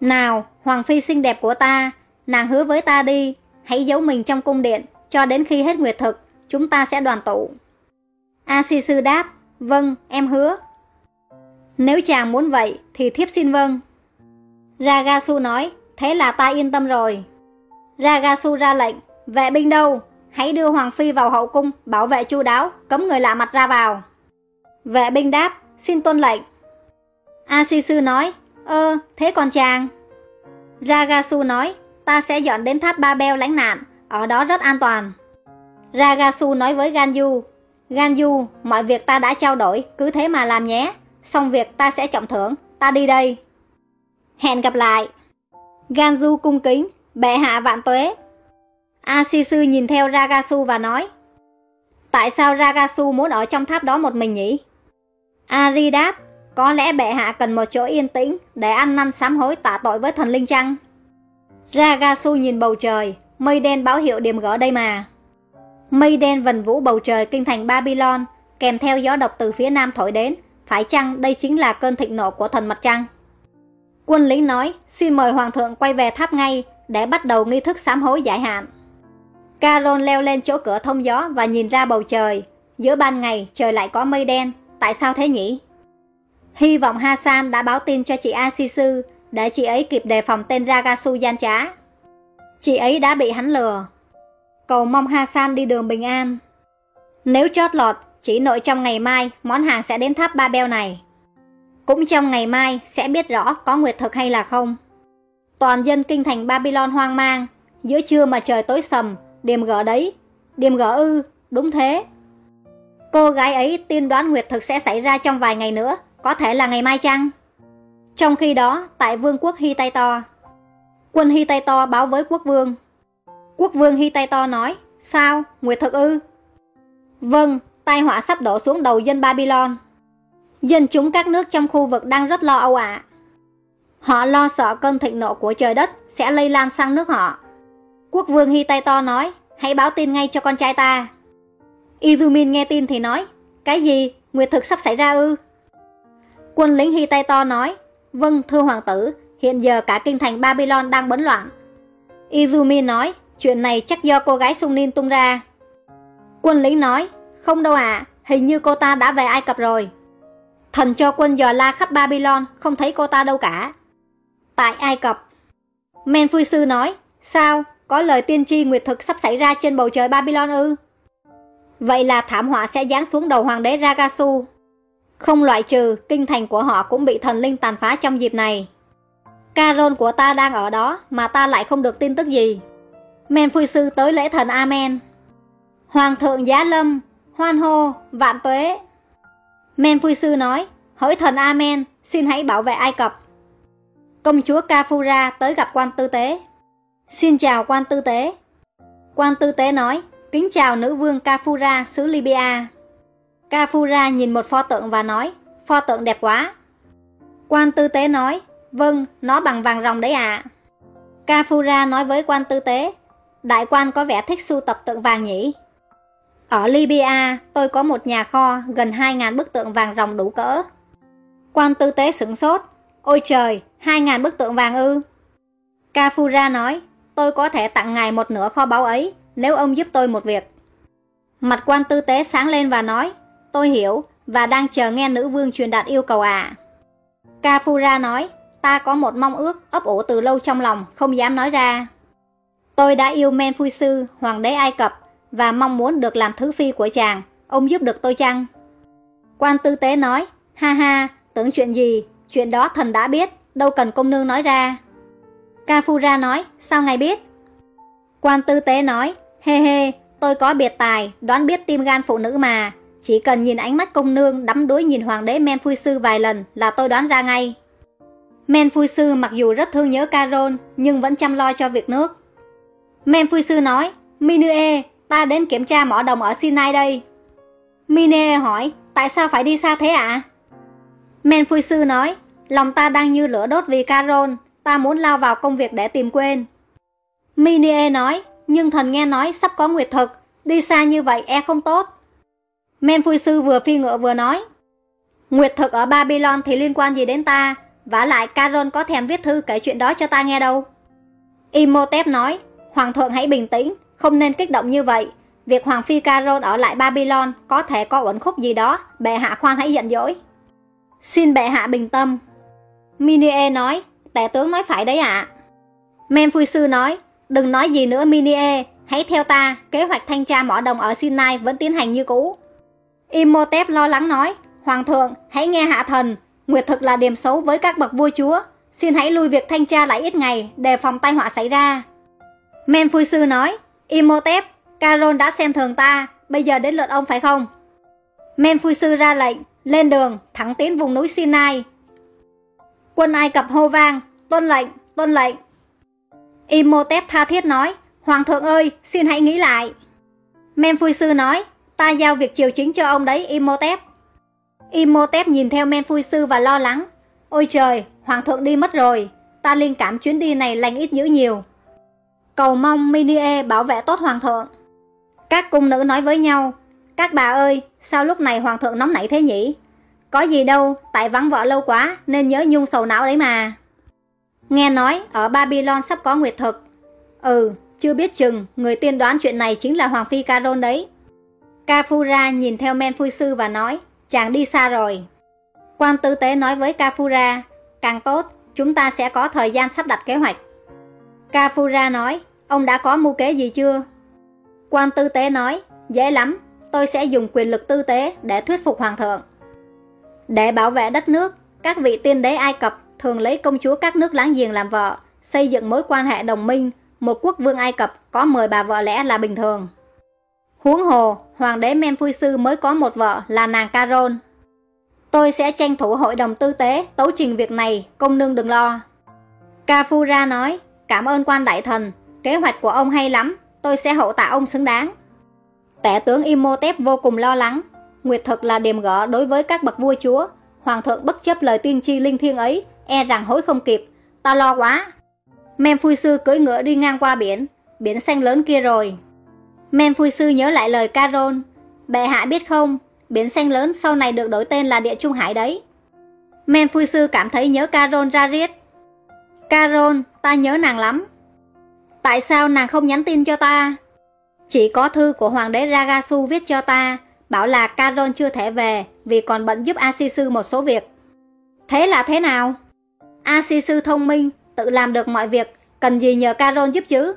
Nào, Hoàng Phi xinh đẹp của ta, nàng hứa với ta đi, hãy giấu mình trong cung điện, cho đến khi hết nguyệt thực, chúng ta sẽ đoàn tụ. Asisu đáp, vâng, em hứa. Nếu chàng muốn vậy, thì thiếp xin vâng. Ragasu nói, thế là ta yên tâm rồi. Ragasu ra lệnh, vệ binh đâu? Hãy đưa Hoàng Phi vào hậu cung, bảo vệ chu đáo, cấm người lạ mặt ra vào. Vệ binh đáp, xin tuân lệnh. Asisu nói, ơ, thế còn chàng? Ragasu nói, ta sẽ dọn đến tháp ba beo lánh nạn, ở đó rất an toàn. Ragasu nói với Ganyu, Ganyu, mọi việc ta đã trao đổi, cứ thế mà làm nhé. Xong việc ta sẽ trọng thưởng, ta đi đây. Hẹn gặp lại. ganju cung kính, bệ hạ vạn tuế. Asisu nhìn theo Ragasu và nói, Tại sao Ragasu muốn ở trong tháp đó một mình nhỉ? Ari đáp, có lẽ bệ hạ cần một chỗ yên tĩnh để ăn năn sám hối tạ tội với thần linh chăng? Ragasu nhìn bầu trời, mây đen báo hiệu điểm gỡ đây mà. Mây đen vần vũ bầu trời kinh thành Babylon, kèm theo gió độc từ phía nam thổi đến, phải chăng đây chính là cơn thịnh nộ của thần mặt trăng? Quân lính nói, xin mời hoàng thượng quay về tháp ngay để bắt đầu nghi thức sám hối giải hạn. Carol leo lên chỗ cửa thông gió và nhìn ra bầu trời. Giữa ban ngày trời lại có mây đen, tại sao thế nhỉ? Hy vọng Hasan đã báo tin cho chị Asisu để chị ấy kịp đề phòng tên Ragasu gian trá. Chị ấy đã bị hắn lừa. Cầu mong Hasan đi đường bình an. Nếu chót lọt, chỉ nội trong ngày mai món hàng sẽ đến tháp ba beo này. Cũng trong ngày mai sẽ biết rõ có nguyệt thực hay là không. Toàn dân kinh thành Babylon hoang mang, giữa trưa mà trời tối sầm, điềm gỡ đấy, điềm gỡ ư, đúng thế. Cô gái ấy tiên đoán nguyệt thực sẽ xảy ra trong vài ngày nữa, có thể là ngày mai chăng? Trong khi đó, tại vương quốc Hy Tây To, quân Hy Tây To báo với quốc vương. Quốc vương Hy Tây To nói, sao, nguyệt thực ư? Vâng, tai họa sắp đổ xuống đầu dân Babylon. Dân chúng các nước trong khu vực đang rất lo âu ạ. Họ lo sợ cơn thịnh nộ của trời đất sẽ lây lan sang nước họ. Quốc vương Hy To nói, hãy báo tin ngay cho con trai ta. Izumin nghe tin thì nói, cái gì, nguyệt thực sắp xảy ra ư? Quân lính Hy To nói, vâng thưa hoàng tử, hiện giờ cả kinh thành Babylon đang bấn loạn. Izumin nói, chuyện này chắc do cô gái Sung Nin tung ra. Quân lính nói, không đâu ạ, hình như cô ta đã về Ai Cập rồi. Thần cho quân dò la khắp Babylon, không thấy cô ta đâu cả. Tại Ai Cập, Men Phui Sư nói, sao, có lời tiên tri nguyệt thực sắp xảy ra trên bầu trời Babylon ư? Vậy là thảm họa sẽ giáng xuống đầu hoàng đế Ragasu. Không loại trừ, kinh thành của họ cũng bị thần linh tàn phá trong dịp này. Caron của ta đang ở đó mà ta lại không được tin tức gì. Men Phui Sư tới lễ thần Amen. Hoàng thượng giá lâm, hoan hô, vạn tuế. Men Phui Sư nói, hỡi thần Amen, xin hãy bảo vệ Ai Cập. Công chúa Kafura tới gặp quan tư tế. Xin chào quan tư tế. Quan tư tế nói, kính chào nữ vương Kafura xứ Libya. Kafura nhìn một pho tượng và nói, pho tượng đẹp quá. Quan tư tế nói, vâng, nó bằng vàng ròng đấy ạ. À. Kafura nói với quan tư tế, đại quan có vẻ thích sưu tập tượng vàng nhỉ? Ở Libya, tôi có một nhà kho gần 2.000 bức tượng vàng ròng đủ cỡ. Quan tư tế sửng sốt. Ôi trời, 2.000 bức tượng vàng ư. Kafura nói, tôi có thể tặng ngài một nửa kho báu ấy nếu ông giúp tôi một việc. Mặt quan tư tế sáng lên và nói, tôi hiểu và đang chờ nghe nữ vương truyền đạt yêu cầu ạ. À. Kafura nói, ta có một mong ước ấp ủ từ lâu trong lòng, không dám nói ra. Tôi đã yêu Men Sư, hoàng đế Ai Cập, và mong muốn được làm thứ phi của chàng. Ông giúp được tôi chăng? Quan tư tế nói, ha ha, tưởng chuyện gì, chuyện đó thần đã biết, đâu cần công nương nói ra. Kafura nói, sao ngài biết? Quan tư tế nói, hê hê, tôi có biệt tài, đoán biết tim gan phụ nữ mà. Chỉ cần nhìn ánh mắt công nương đắm đuối nhìn hoàng đế Men Phui Sư vài lần là tôi đoán ra ngay. Men Phui Sư mặc dù rất thương nhớ Carol nhưng vẫn chăm lo cho việc nước. Men Phui Sư nói, Minue, ta đến kiểm tra mỏ đồng ở Sinai đây. Mine hỏi, tại sao phải đi xa thế ạ? À? Men Phui Sư nói, lòng ta đang như lửa đốt vì Carol, ta muốn lao vào công việc để tìm quên. Minie nói, nhưng thần nghe nói sắp có nguyệt thực, đi xa như vậy e không tốt. Men Phui Sư vừa phi ngựa vừa nói, Nguyệt thực ở Babylon thì liên quan gì đến ta, vả lại Caron có thèm viết thư kể chuyện đó cho ta nghe đâu. Imhotep nói, Hoàng thượng hãy bình tĩnh, không nên kích động như vậy. Việc Hoàng phi Caron ở lại Babylon có thể có uẩn khúc gì đó, bệ hạ khoan hãy giận dỗi. Xin bệ hạ bình tâm. Minie nói, tể tướng nói phải đấy ạ. À. Men Sư nói, đừng nói gì nữa Minie, hãy theo ta, kế hoạch thanh tra mỏ đồng ở Sinai vẫn tiến hành như cũ. Imhotep lo lắng nói, Hoàng thượng, hãy nghe hạ thần, nguyệt thực là điểm xấu với các bậc vua chúa. Xin hãy lui việc thanh tra lại ít ngày, đề phòng tai họa xảy ra. Men Sư nói, Imhotep, Caron đã xem thường ta, bây giờ đến lượt ông phải không? Men Sư ra lệnh, lên đường, thẳng tiến vùng núi Sinai. Quân Ai Cập hô vang, tuân lệnh, tuân lệnh. Imhotep tha thiết nói, Hoàng thượng ơi, xin hãy nghĩ lại. Men Sư nói, ta giao việc triều chính cho ông đấy Imhotep. Imhotep nhìn theo Men Sư và lo lắng. Ôi trời, Hoàng thượng đi mất rồi, ta linh cảm chuyến đi này lành ít dữ nhiều. Cầu mong Minie bảo vệ tốt Hoàng thượng. Các cung nữ nói với nhau, các bà ơi, sao lúc này hoàng thượng nóng nảy thế nhỉ? Có gì đâu, tại vắng vợ lâu quá nên nhớ nhung sầu não đấy mà. Nghe nói ở Babylon sắp có nguyệt thực. Ừ, chưa biết chừng, người tiên đoán chuyện này chính là Hoàng Phi Caron đấy. Kafura nhìn theo men phui sư và nói, chàng đi xa rồi. Quan tư tế nói với Kafura, càng tốt, chúng ta sẽ có thời gian sắp đặt kế hoạch. Kafura nói, ông đã có mưu kế gì chưa? Quan tư tế nói, dễ lắm, tôi sẽ dùng quyền lực tư tế để thuyết phục hoàng thượng. Để bảo vệ đất nước, các vị tiên đế Ai Cập thường lấy công chúa các nước láng giềng làm vợ, xây dựng mối quan hệ đồng minh, một quốc vương Ai Cập có 10 bà vợ lẽ là bình thường. Huống hồ, hoàng đế Sư mới có một vợ là nàng Caron. Tôi sẽ tranh thủ hội đồng tư tế tấu trình việc này, công nương đừng lo. Kafura nói, cảm ơn quan đại thần, kế hoạch của ông hay lắm, tôi sẽ hậu tạ ông xứng đáng. Tể tướng Imhotep vô cùng lo lắng, Nguyệt thực là điểm gỡ đối với các bậc vua chúa, hoàng thượng bất chấp lời tiên tri linh thiêng ấy, e rằng hối không kịp, ta lo quá. Mem Phui Sư cưỡi ngựa đi ngang qua biển, biển xanh lớn kia rồi. Mem Phui Sư nhớ lại lời Caron, bệ hạ biết không, biển xanh lớn sau này được đổi tên là địa trung hải đấy. Mem Phui Sư cảm thấy nhớ Caron ra riết. Caron, ta nhớ nàng lắm. Tại sao nàng không nhắn tin cho ta? Chỉ có thư của hoàng đế Ragasu viết cho ta, bảo là Caron chưa thể về vì còn bận giúp Asisu một số việc. Thế là thế nào? Asisu thông minh, tự làm được mọi việc, cần gì nhờ Caron giúp chứ?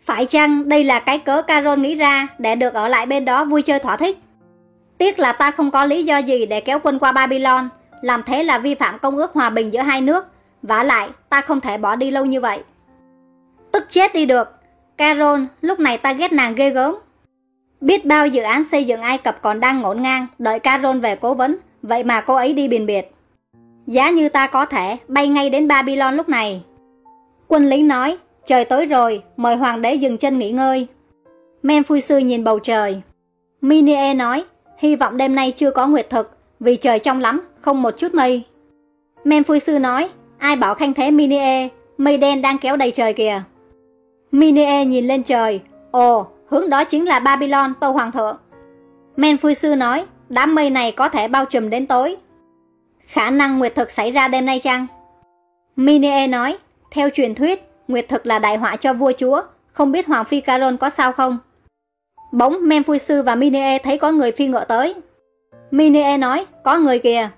Phải chăng đây là cái cớ Caron nghĩ ra để được ở lại bên đó vui chơi thỏa thích? Tiếc là ta không có lý do gì để kéo quân qua Babylon, làm thế là vi phạm công ước hòa bình giữa hai nước, vả lại ta không thể bỏ đi lâu như vậy. Tức chết đi được, carol lúc này ta ghét nàng ghê gớm. Biết bao dự án xây dựng Ai Cập còn đang ngổn ngang, đợi carol về cố vấn, vậy mà cô ấy đi biền biệt. Giá như ta có thể bay ngay đến Babylon lúc này. Quân lính nói, trời tối rồi, mời hoàng đế dừng chân nghỉ ngơi. Men Sư nhìn bầu trời. Minie nói, hy vọng đêm nay chưa có nguyệt thực, vì trời trong lắm, không một chút mây. Men Sư nói, ai bảo khanh thế Minie, mây đen đang kéo đầy trời kìa. Minie nhìn lên trời, ồ, hướng đó chính là Babylon, Tâu Hoàng thượng. Men Phui Sư nói, đám mây này có thể bao trùm đến tối. Khả năng nguyệt thực xảy ra đêm nay chăng? Minie nói, theo truyền thuyết, nguyệt thực là đại họa cho vua chúa, không biết Hoàng Phi Caron có sao không? Bỗng Men Phui Sư và Minie thấy có người phi ngựa tới. Minie nói, có người kìa.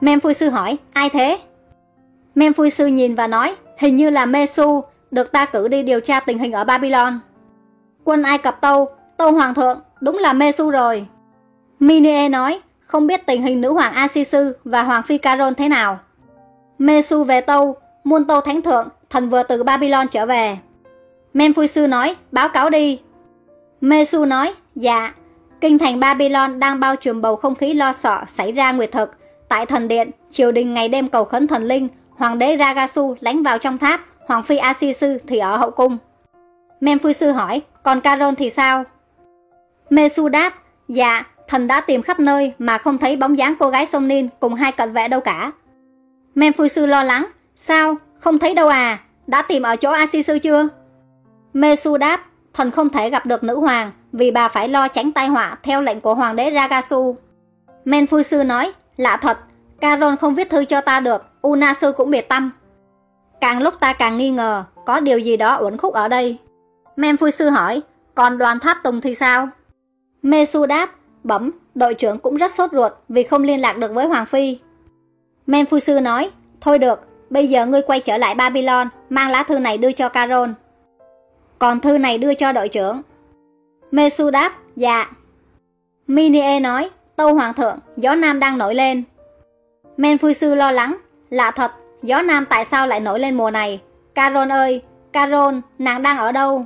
Men Phui Sư hỏi, ai thế? Men Phui Sư nhìn và nói, hình như là Mesu, được ta cử đi điều tra tình hình ở Babylon. Quân Ai Cập Tâu, Tâu Hoàng thượng, đúng là Mesu rồi. Minie nói, không biết tình hình nữ hoàng Asisu và hoàng phi Caron thế nào. Mesu về Tâu, muôn Tâu Thánh Thượng, thần vừa từ Babylon trở về. Memphui Sư nói, báo cáo đi. Mesu nói, dạ, kinh thành Babylon đang bao trùm bầu không khí lo sợ xảy ra nguyệt thực. Tại thần điện, triều đình ngày đêm cầu khấn thần linh, hoàng đế Ragasu lánh vào trong tháp, hoàng phi Asisu thì ở hậu cung. Memphui Sư hỏi, còn Caron thì sao? Mesu đáp, dạ, thần đã tìm khắp nơi mà không thấy bóng dáng cô gái sông Nin cùng hai cận vệ đâu cả. Memphui Sư lo lắng, sao, không thấy đâu à, đã tìm ở chỗ Asisu chưa? Mesu đáp, thần không thể gặp được nữ hoàng vì bà phải lo tránh tai họa theo lệnh của hoàng đế Ragasu. Menphui Sư nói, lạ thật, Caron không viết thư cho ta được, Unasu cũng biệt tâm. Càng lúc ta càng nghi ngờ, có điều gì đó uẩn khúc ở đây. Menfui Sư hỏi, còn đoàn tháp tùng thì sao? Mesu đáp, bẩm, đội trưởng cũng rất sốt ruột vì không liên lạc được với Hoàng Phi. Menfui Sư nói, thôi được, bây giờ ngươi quay trở lại Babylon, mang lá thư này đưa cho Caron. Còn thư này đưa cho đội trưởng. Mesu đáp, dạ. Minie nói, Tâu Hoàng thượng, gió Nam đang nổi lên. Menphui Sư lo lắng, lạ thật, gió Nam tại sao lại nổi lên mùa này? Caron ơi, Caron, nàng đang ở đâu?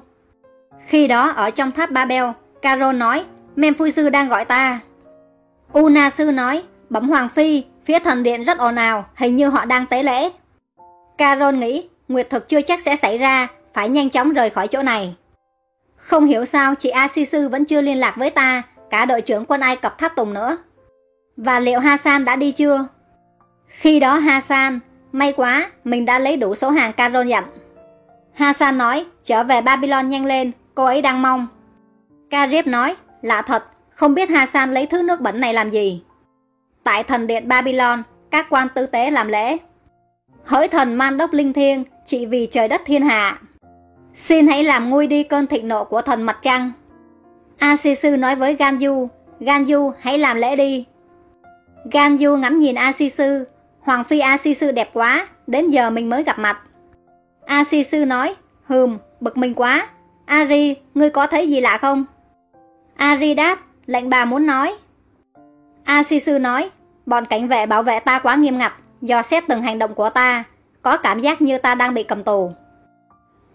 Khi đó ở trong tháp Babel, Caron nói, Memphui sư đang gọi ta. Una sư nói, bẩm Hoàng Phi, phía thần điện rất ồn ào, hình như họ đang tế lễ. Caron nghĩ, nguyệt thực chưa chắc sẽ xảy ra, phải nhanh chóng rời khỏi chỗ này. Không hiểu sao chị A Sư vẫn chưa liên lạc với ta, cả đội trưởng quân Ai Cập tháp tùng nữa. Và liệu Hassan đã đi chưa? Khi đó Hasan, may quá, mình đã lấy đủ số hàng Carol dặn. Hasan nói, trở về Babylon nhanh lên, cô ấy đang mong. Karib nói, lạ thật, không biết Hassan lấy thứ nước bẩn này làm gì. Tại thần điện Babylon, các quan tư tế làm lễ. Hỡi thần man đốc linh thiêng, chỉ vì trời đất thiên hạ. Xin hãy làm nguôi đi cơn thịnh nộ của thần mặt trăng. A nói với Ganyu, Ganyu hãy làm lễ đi. Ganyu ngắm nhìn A Hoàng phi A Si Sư đẹp quá, đến giờ mình mới gặp mặt. A Si Sư nói, hừm, bực mình quá. Ari, ngươi có thấy gì lạ không? Ari đáp, lệnh bà muốn nói. A Si Sư nói, bọn cảnh vệ bảo vệ ta quá nghiêm ngặt, do xét từng hành động của ta, có cảm giác như ta đang bị cầm tù.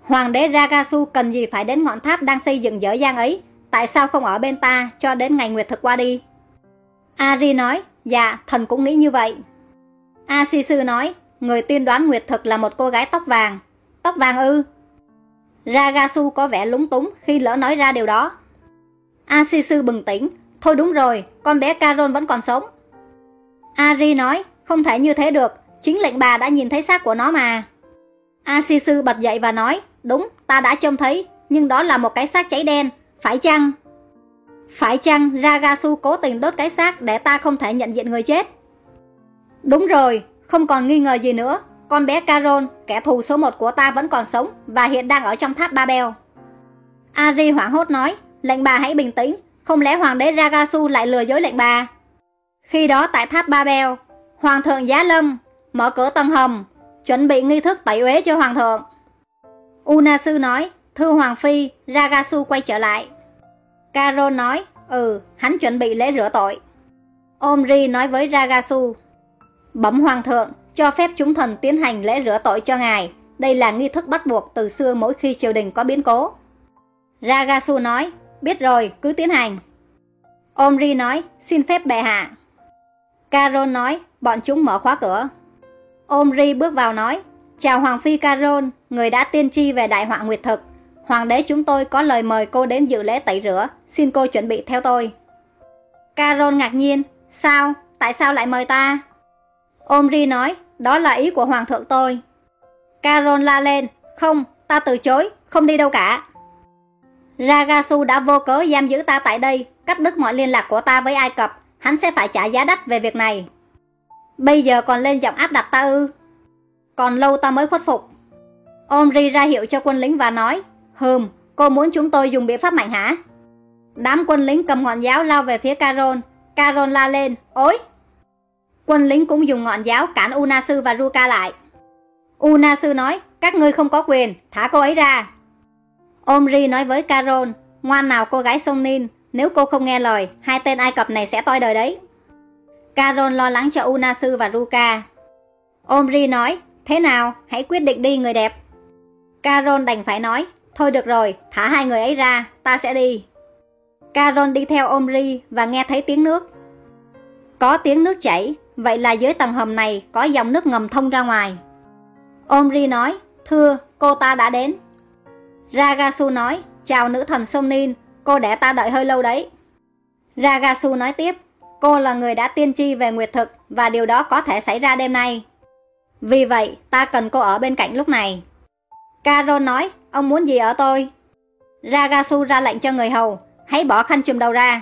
Hoàng đế Ragasu cần gì phải đến ngọn tháp đang xây dựng dở dang ấy, tại sao không ở bên ta cho đến ngày nguyệt thực qua đi? Ari nói, dạ, thần cũng nghĩ như vậy. A Si Sư nói, người tiên đoán nguyệt thực là một cô gái tóc vàng. Tóc vàng ư? Ragasu có vẻ lúng túng khi lỡ nói ra điều đó. A Si Sư bừng tỉnh, thôi đúng rồi, con bé Carol vẫn còn sống. Ari nói, không thể như thế được, chính lệnh bà đã nhìn thấy xác của nó mà. A Si Sư bật dậy và nói, đúng, ta đã trông thấy, nhưng đó là một cái xác cháy đen, phải chăng? Phải chăng Ragasu cố tình đốt cái xác để ta không thể nhận diện người chết? Đúng rồi, không còn nghi ngờ gì nữa. Con bé Carol, kẻ thù số một của ta vẫn còn sống và hiện đang ở trong tháp Babel. Ari hoảng hốt nói, lệnh bà hãy bình tĩnh, không lẽ hoàng đế Ragasu lại lừa dối lệnh bà? Khi đó tại tháp Babel, hoàng thượng Giá Lâm mở cửa tầng hầm, chuẩn bị nghi thức tẩy uế cho hoàng thượng. Unasu nói, thưa hoàng phi, Ragasu quay trở lại. Carol nói, ừ, hắn chuẩn bị lễ rửa tội. Omri nói với Ragasu, bấm hoàng thượng, cho phép chúng thần tiến hành lễ rửa tội cho ngài. Đây là nghi thức bắt buộc từ xưa mỗi khi triều đình có biến cố. Ragasu nói, biết rồi, cứ tiến hành. Omri nói, xin phép bệ hạ. Carol nói, bọn chúng mở khóa cửa. Omri bước vào nói, chào Hoàng Phi Carol, người đã tiên tri về đại họa nguyệt thực. Hoàng đế chúng tôi có lời mời cô đến dự lễ tẩy rửa, xin cô chuẩn bị theo tôi. Carol ngạc nhiên, sao, tại sao lại mời ta? Omri nói, đó là ý của hoàng thượng tôi. Carol la lên, không, ta từ chối, không đi đâu cả. Ragasu đã vô cớ giam giữ ta tại đây, cắt đứt mọi liên lạc của ta với Ai Cập, hắn sẽ phải trả giá đắt về việc này. Bây giờ còn lên giọng áp đặt ta ư? Còn lâu ta mới khuất phục. Omri ra hiệu cho quân lính và nói, Hừm, cô muốn chúng tôi dùng biện pháp mạnh hả? Đám quân lính cầm ngọn giáo lao về phía Carol. Carol la lên, ối! Quân lính cũng dùng ngọn giáo cản Unasu và Ruka lại. Unasu nói, các ngươi không có quyền, thả cô ấy ra. Omri nói với Carol, ngoan nào cô gái sông Nin, nếu cô không nghe lời, hai tên Ai Cập này sẽ toi đời đấy. Carol lo lắng cho Unasu và Ruka. Omri nói, thế nào, hãy quyết định đi người đẹp. Carol đành phải nói, thôi được rồi, thả hai người ấy ra, ta sẽ đi. Carol đi theo Omri và nghe thấy tiếng nước. Có tiếng nước chảy, vậy là dưới tầng hầm này có dòng nước ngầm thông ra ngoài. Omri nói, thưa, cô ta đã đến. Ragasu nói, chào nữ thần Somnin, cô để ta đợi hơi lâu đấy. Ragasu nói tiếp, cô là người đã tiên tri về nguyệt thực và điều đó có thể xảy ra đêm nay. Vì vậy, ta cần cô ở bên cạnh lúc này. Caron nói, ông muốn gì ở tôi? Ragasu ra lệnh cho người hầu, hãy bỏ khăn chùm đầu ra.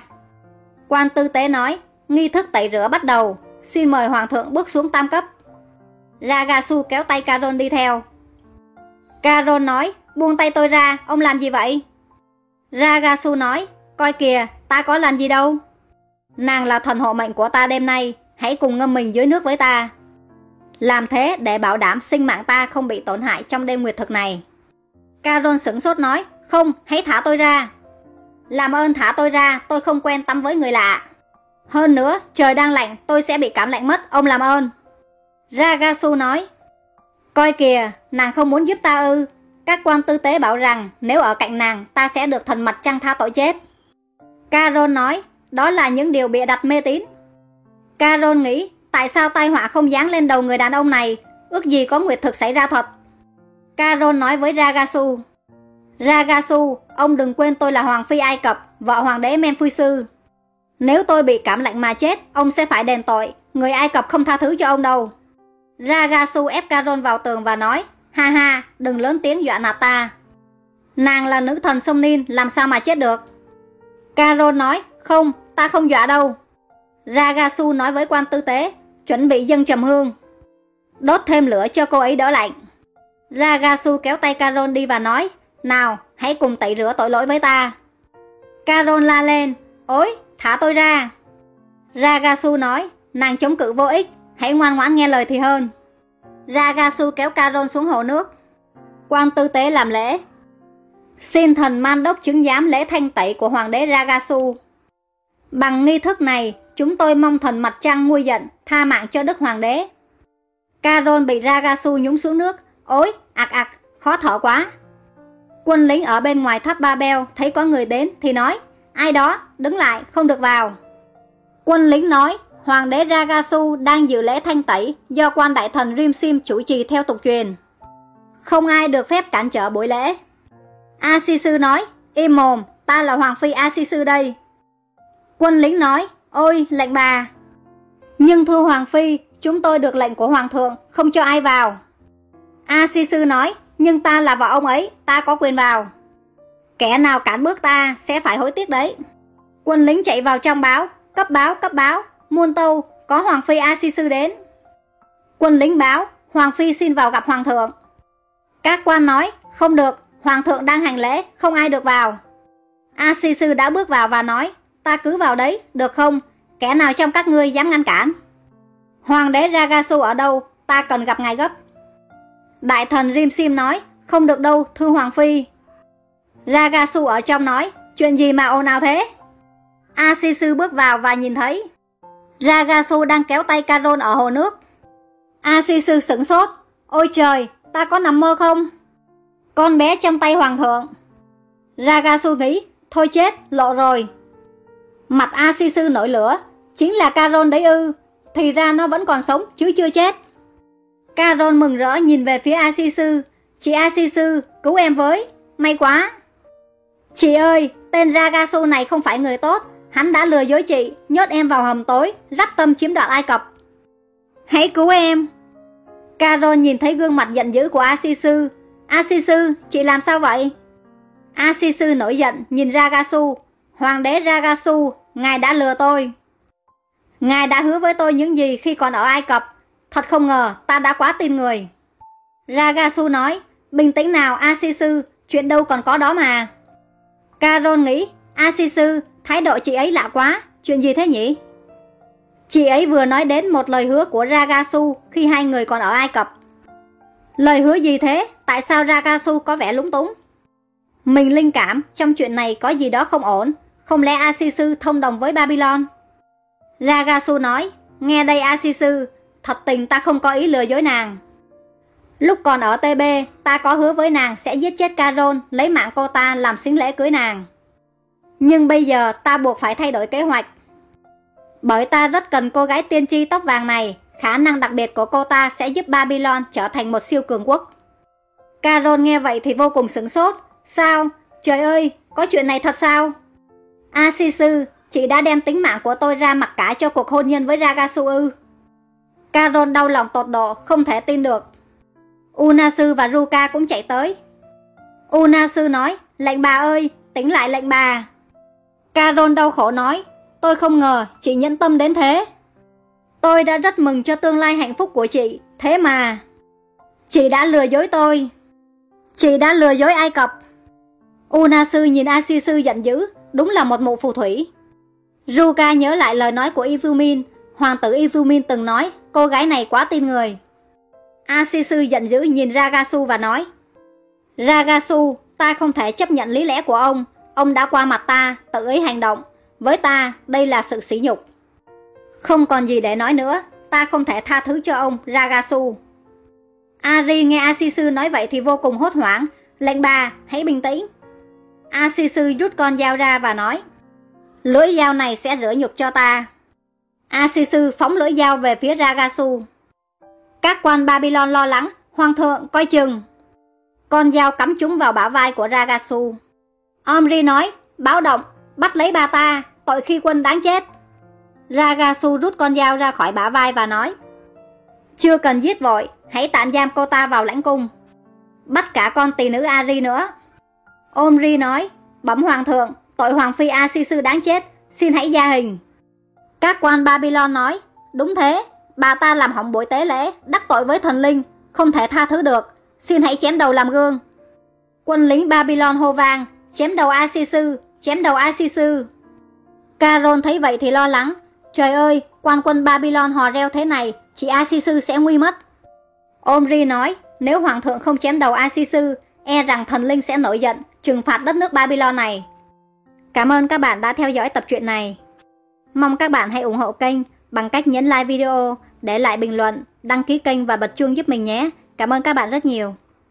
Quan tư tế nói, nghi thức tẩy rửa bắt đầu, xin mời hoàng thượng bước xuống tam cấp. Ragasu kéo tay Carol đi theo. Carol nói, buông tay tôi ra, ông làm gì vậy? Ragasu nói, coi kìa, ta có làm gì đâu. Nàng là thần hộ mệnh của ta đêm nay, hãy cùng ngâm mình dưới nước với ta. Làm thế để bảo đảm sinh mạng ta không bị tổn hại trong đêm nguyệt thực này. Carol sửng sốt nói, không, hãy thả tôi ra. Làm ơn thả tôi ra, tôi không quen tắm với người lạ. Hơn nữa, trời đang lạnh, tôi sẽ bị cảm lạnh mất, ông làm ơn. Ragasu nói, Coi kìa, nàng không muốn giúp ta ư. Các quan tư tế bảo rằng nếu ở cạnh nàng, ta sẽ được thần mặt trăng tha tội chết. Carol nói, đó là những điều bịa đặt mê tín. Carol nghĩ, tại sao tai họa không dán lên đầu người đàn ông này, ước gì có nguyệt thực xảy ra thật. Carol nói với Ragasu, Ragasu, ông đừng quên tôi là Hoàng Phi Ai Cập, vợ Hoàng đế memphis nếu tôi bị cảm lạnh mà chết, ông sẽ phải đền tội, người Ai Cập không tha thứ cho ông đâu. Ragasu ép Carol vào tường và nói, ha ha, đừng lớn tiếng dọa nạt ta. Nàng là nữ thần sông Nin, làm sao mà chết được? Carol nói, không, ta không dọa đâu. Ragasu nói với quan tư tế, chuẩn bị dân trầm hương. Đốt thêm lửa cho cô ấy đỡ lạnh. Ragasu kéo tay Carol đi và nói, nào, hãy cùng tẩy rửa tội lỗi với ta. Carol la lên, ôi, thả tôi ra. Ragasu nói, nàng chống cự vô ích, hãy ngoan ngoãn nghe lời thì hơn. Ragasu kéo Caron xuống hồ nước. Quan tư tế làm lễ. Xin thần man đốc chứng giám lễ thanh tẩy của hoàng đế Ragasu. Bằng nghi thức này, chúng tôi mong thần mặt trăng nguôi giận, tha mạng cho đức hoàng đế. Caron bị Ragasu nhúng xuống nước. Ôi, ạc ạc, khó thở quá. Quân lính ở bên ngoài tháp Babel thấy có người đến thì nói, ai đó, đứng lại, không được vào. Quân lính nói, Hoàng đế Ragasu đang dự lễ thanh tẩy do quan đại thần Rimsim chủ trì theo tục truyền. Không ai được phép cản trở buổi lễ. Asisu nói, im mồm, ta là Hoàng phi Asisu đây. Quân lính nói, ôi, lệnh bà. Nhưng thưa Hoàng phi, chúng tôi được lệnh của Hoàng thượng, không cho ai vào. Asisu nói, nhưng ta là vợ ông ấy, ta có quyền vào. Kẻ nào cản bước ta sẽ phải hối tiếc đấy. Quân lính chạy vào trong báo, cấp báo, cấp báo, muôn tâu, có Hoàng Phi A Si Sư đến. Quân lính báo, Hoàng Phi xin vào gặp Hoàng thượng. Các quan nói, không được, Hoàng thượng đang hành lễ, không ai được vào. A Si Sư đã bước vào và nói, ta cứ vào đấy, được không? Kẻ nào trong các ngươi dám ngăn cản? Hoàng đế Ragasu ở đâu? Ta cần gặp ngài gấp. Đại thần rim sim nói, không được đâu, thưa Hoàng Phi. Ragasu ở trong nói, chuyện gì mà ồn ào thế? Asisu bước vào và nhìn thấy Ragasu đang kéo tay Carol ở hồ nước. Asisu sửng sốt. Ôi trời, ta có nằm mơ không? Con bé trong tay hoàng thượng. Ragasu nghĩ, thôi chết, lộ rồi. Mặt Asisu nổi lửa, chính là Carol đấy ư. Thì ra nó vẫn còn sống, chứ chưa chết. Carol mừng rỡ nhìn về phía Asisu. Chị Asisu, cứu em với. May quá. Chị ơi, tên Ragasu này không phải người tốt. Hắn đã lừa dối chị, nhốt em vào hầm tối, rắp tâm chiếm đoạt Ai Cập. Hãy cứu em. Carol nhìn thấy gương mặt giận dữ của Asisu. Asisu, chị làm sao vậy? Asisu nổi giận, nhìn Ragasu. Hoàng đế Ragasu, ngài đã lừa tôi. Ngài đã hứa với tôi những gì khi còn ở Ai Cập. Thật không ngờ, ta đã quá tin người. Ragasu nói, bình tĩnh nào Asisu, chuyện đâu còn có đó mà. Carol nghĩ, Asisu, thái độ chị ấy lạ quá, chuyện gì thế nhỉ? Chị ấy vừa nói đến một lời hứa của Ragasu khi hai người còn ở Ai Cập. Lời hứa gì thế? Tại sao Ragasu có vẻ lúng túng? Mình linh cảm trong chuyện này có gì đó không ổn, không lẽ Asisu thông đồng với Babylon? Ragasu nói, nghe đây Asisu, thật tình ta không có ý lừa dối nàng. Lúc còn ở TB, ta có hứa với nàng sẽ giết chết Carol, lấy mạng cô ta làm xính lễ cưới nàng. Nhưng bây giờ ta buộc phải thay đổi kế hoạch. Bởi ta rất cần cô gái tiên tri tóc vàng này, khả năng đặc biệt của cô ta sẽ giúp Babylon trở thành một siêu cường quốc. Carol nghe vậy thì vô cùng sửng sốt. Sao? Trời ơi, có chuyện này thật sao? A sư, chị đã đem tính mạng của tôi ra mặc cả cho cuộc hôn nhân với Ragasu ư. Carol đau lòng tột độ, không thể tin được. Unasu và Ruka cũng chạy tới. Unasu nói, lệnh bà ơi, tỉnh lại lệnh bà. Carol đau khổ nói, tôi không ngờ chị nhẫn tâm đến thế. Tôi đã rất mừng cho tương lai hạnh phúc của chị, thế mà... Chị đã lừa dối tôi. Chị đã lừa dối Ai Cập. Unasu nhìn Asisu giận dữ, đúng là một mụ phù thủy. Ruka nhớ lại lời nói của Izumin, hoàng tử Izumin từng nói, cô gái này quá tin người. Asisu giận dữ nhìn Ragasu và nói, Ragasu, ta không thể chấp nhận lý lẽ của ông, Ông đã qua mặt ta, tự ý hành động. Với ta, đây là sự sỉ nhục. Không còn gì để nói nữa, ta không thể tha thứ cho ông, Ragasu. Ari nghe Asisu nói vậy thì vô cùng hốt hoảng. Lệnh bà, hãy bình tĩnh. Asisu rút con dao ra và nói, lưỡi dao này sẽ rửa nhục cho ta. Asisu phóng lưỡi dao về phía Ragasu. Các quan Babylon lo lắng, hoàng thượng coi chừng. Con dao cắm chúng vào bả vai của Ragasu. Omri nói, báo động, bắt lấy bà ta, tội khi quân đáng chết. Ragasu rút con dao ra khỏi bả vai và nói, chưa cần giết vội, hãy tạm giam cô ta vào lãnh cung. Bắt cả con tỳ nữ Ari nữa. Omri nói, bẩm hoàng thượng, tội hoàng phi Asisu sư đáng chết, xin hãy gia hình. Các quan Babylon nói, đúng thế, bà ta làm hỏng buổi tế lễ, đắc tội với thần linh, không thể tha thứ được, xin hãy chém đầu làm gương. Quân lính Babylon hô vang, chém đầu Asisu, sư, chém đầu Asisu. sư. Caron thấy vậy thì lo lắng, trời ơi, quan quân Babylon hò reo thế này, chị Asisu sư sẽ nguy mất. Omri nói, nếu hoàng thượng không chém đầu Asisu, sư, e rằng thần linh sẽ nổi giận, trừng phạt đất nước Babylon này. Cảm ơn các bạn đã theo dõi tập truyện này. Mong các bạn hãy ủng hộ kênh bằng cách nhấn like video, để lại bình luận, đăng ký kênh và bật chuông giúp mình nhé. Cảm ơn các bạn rất nhiều.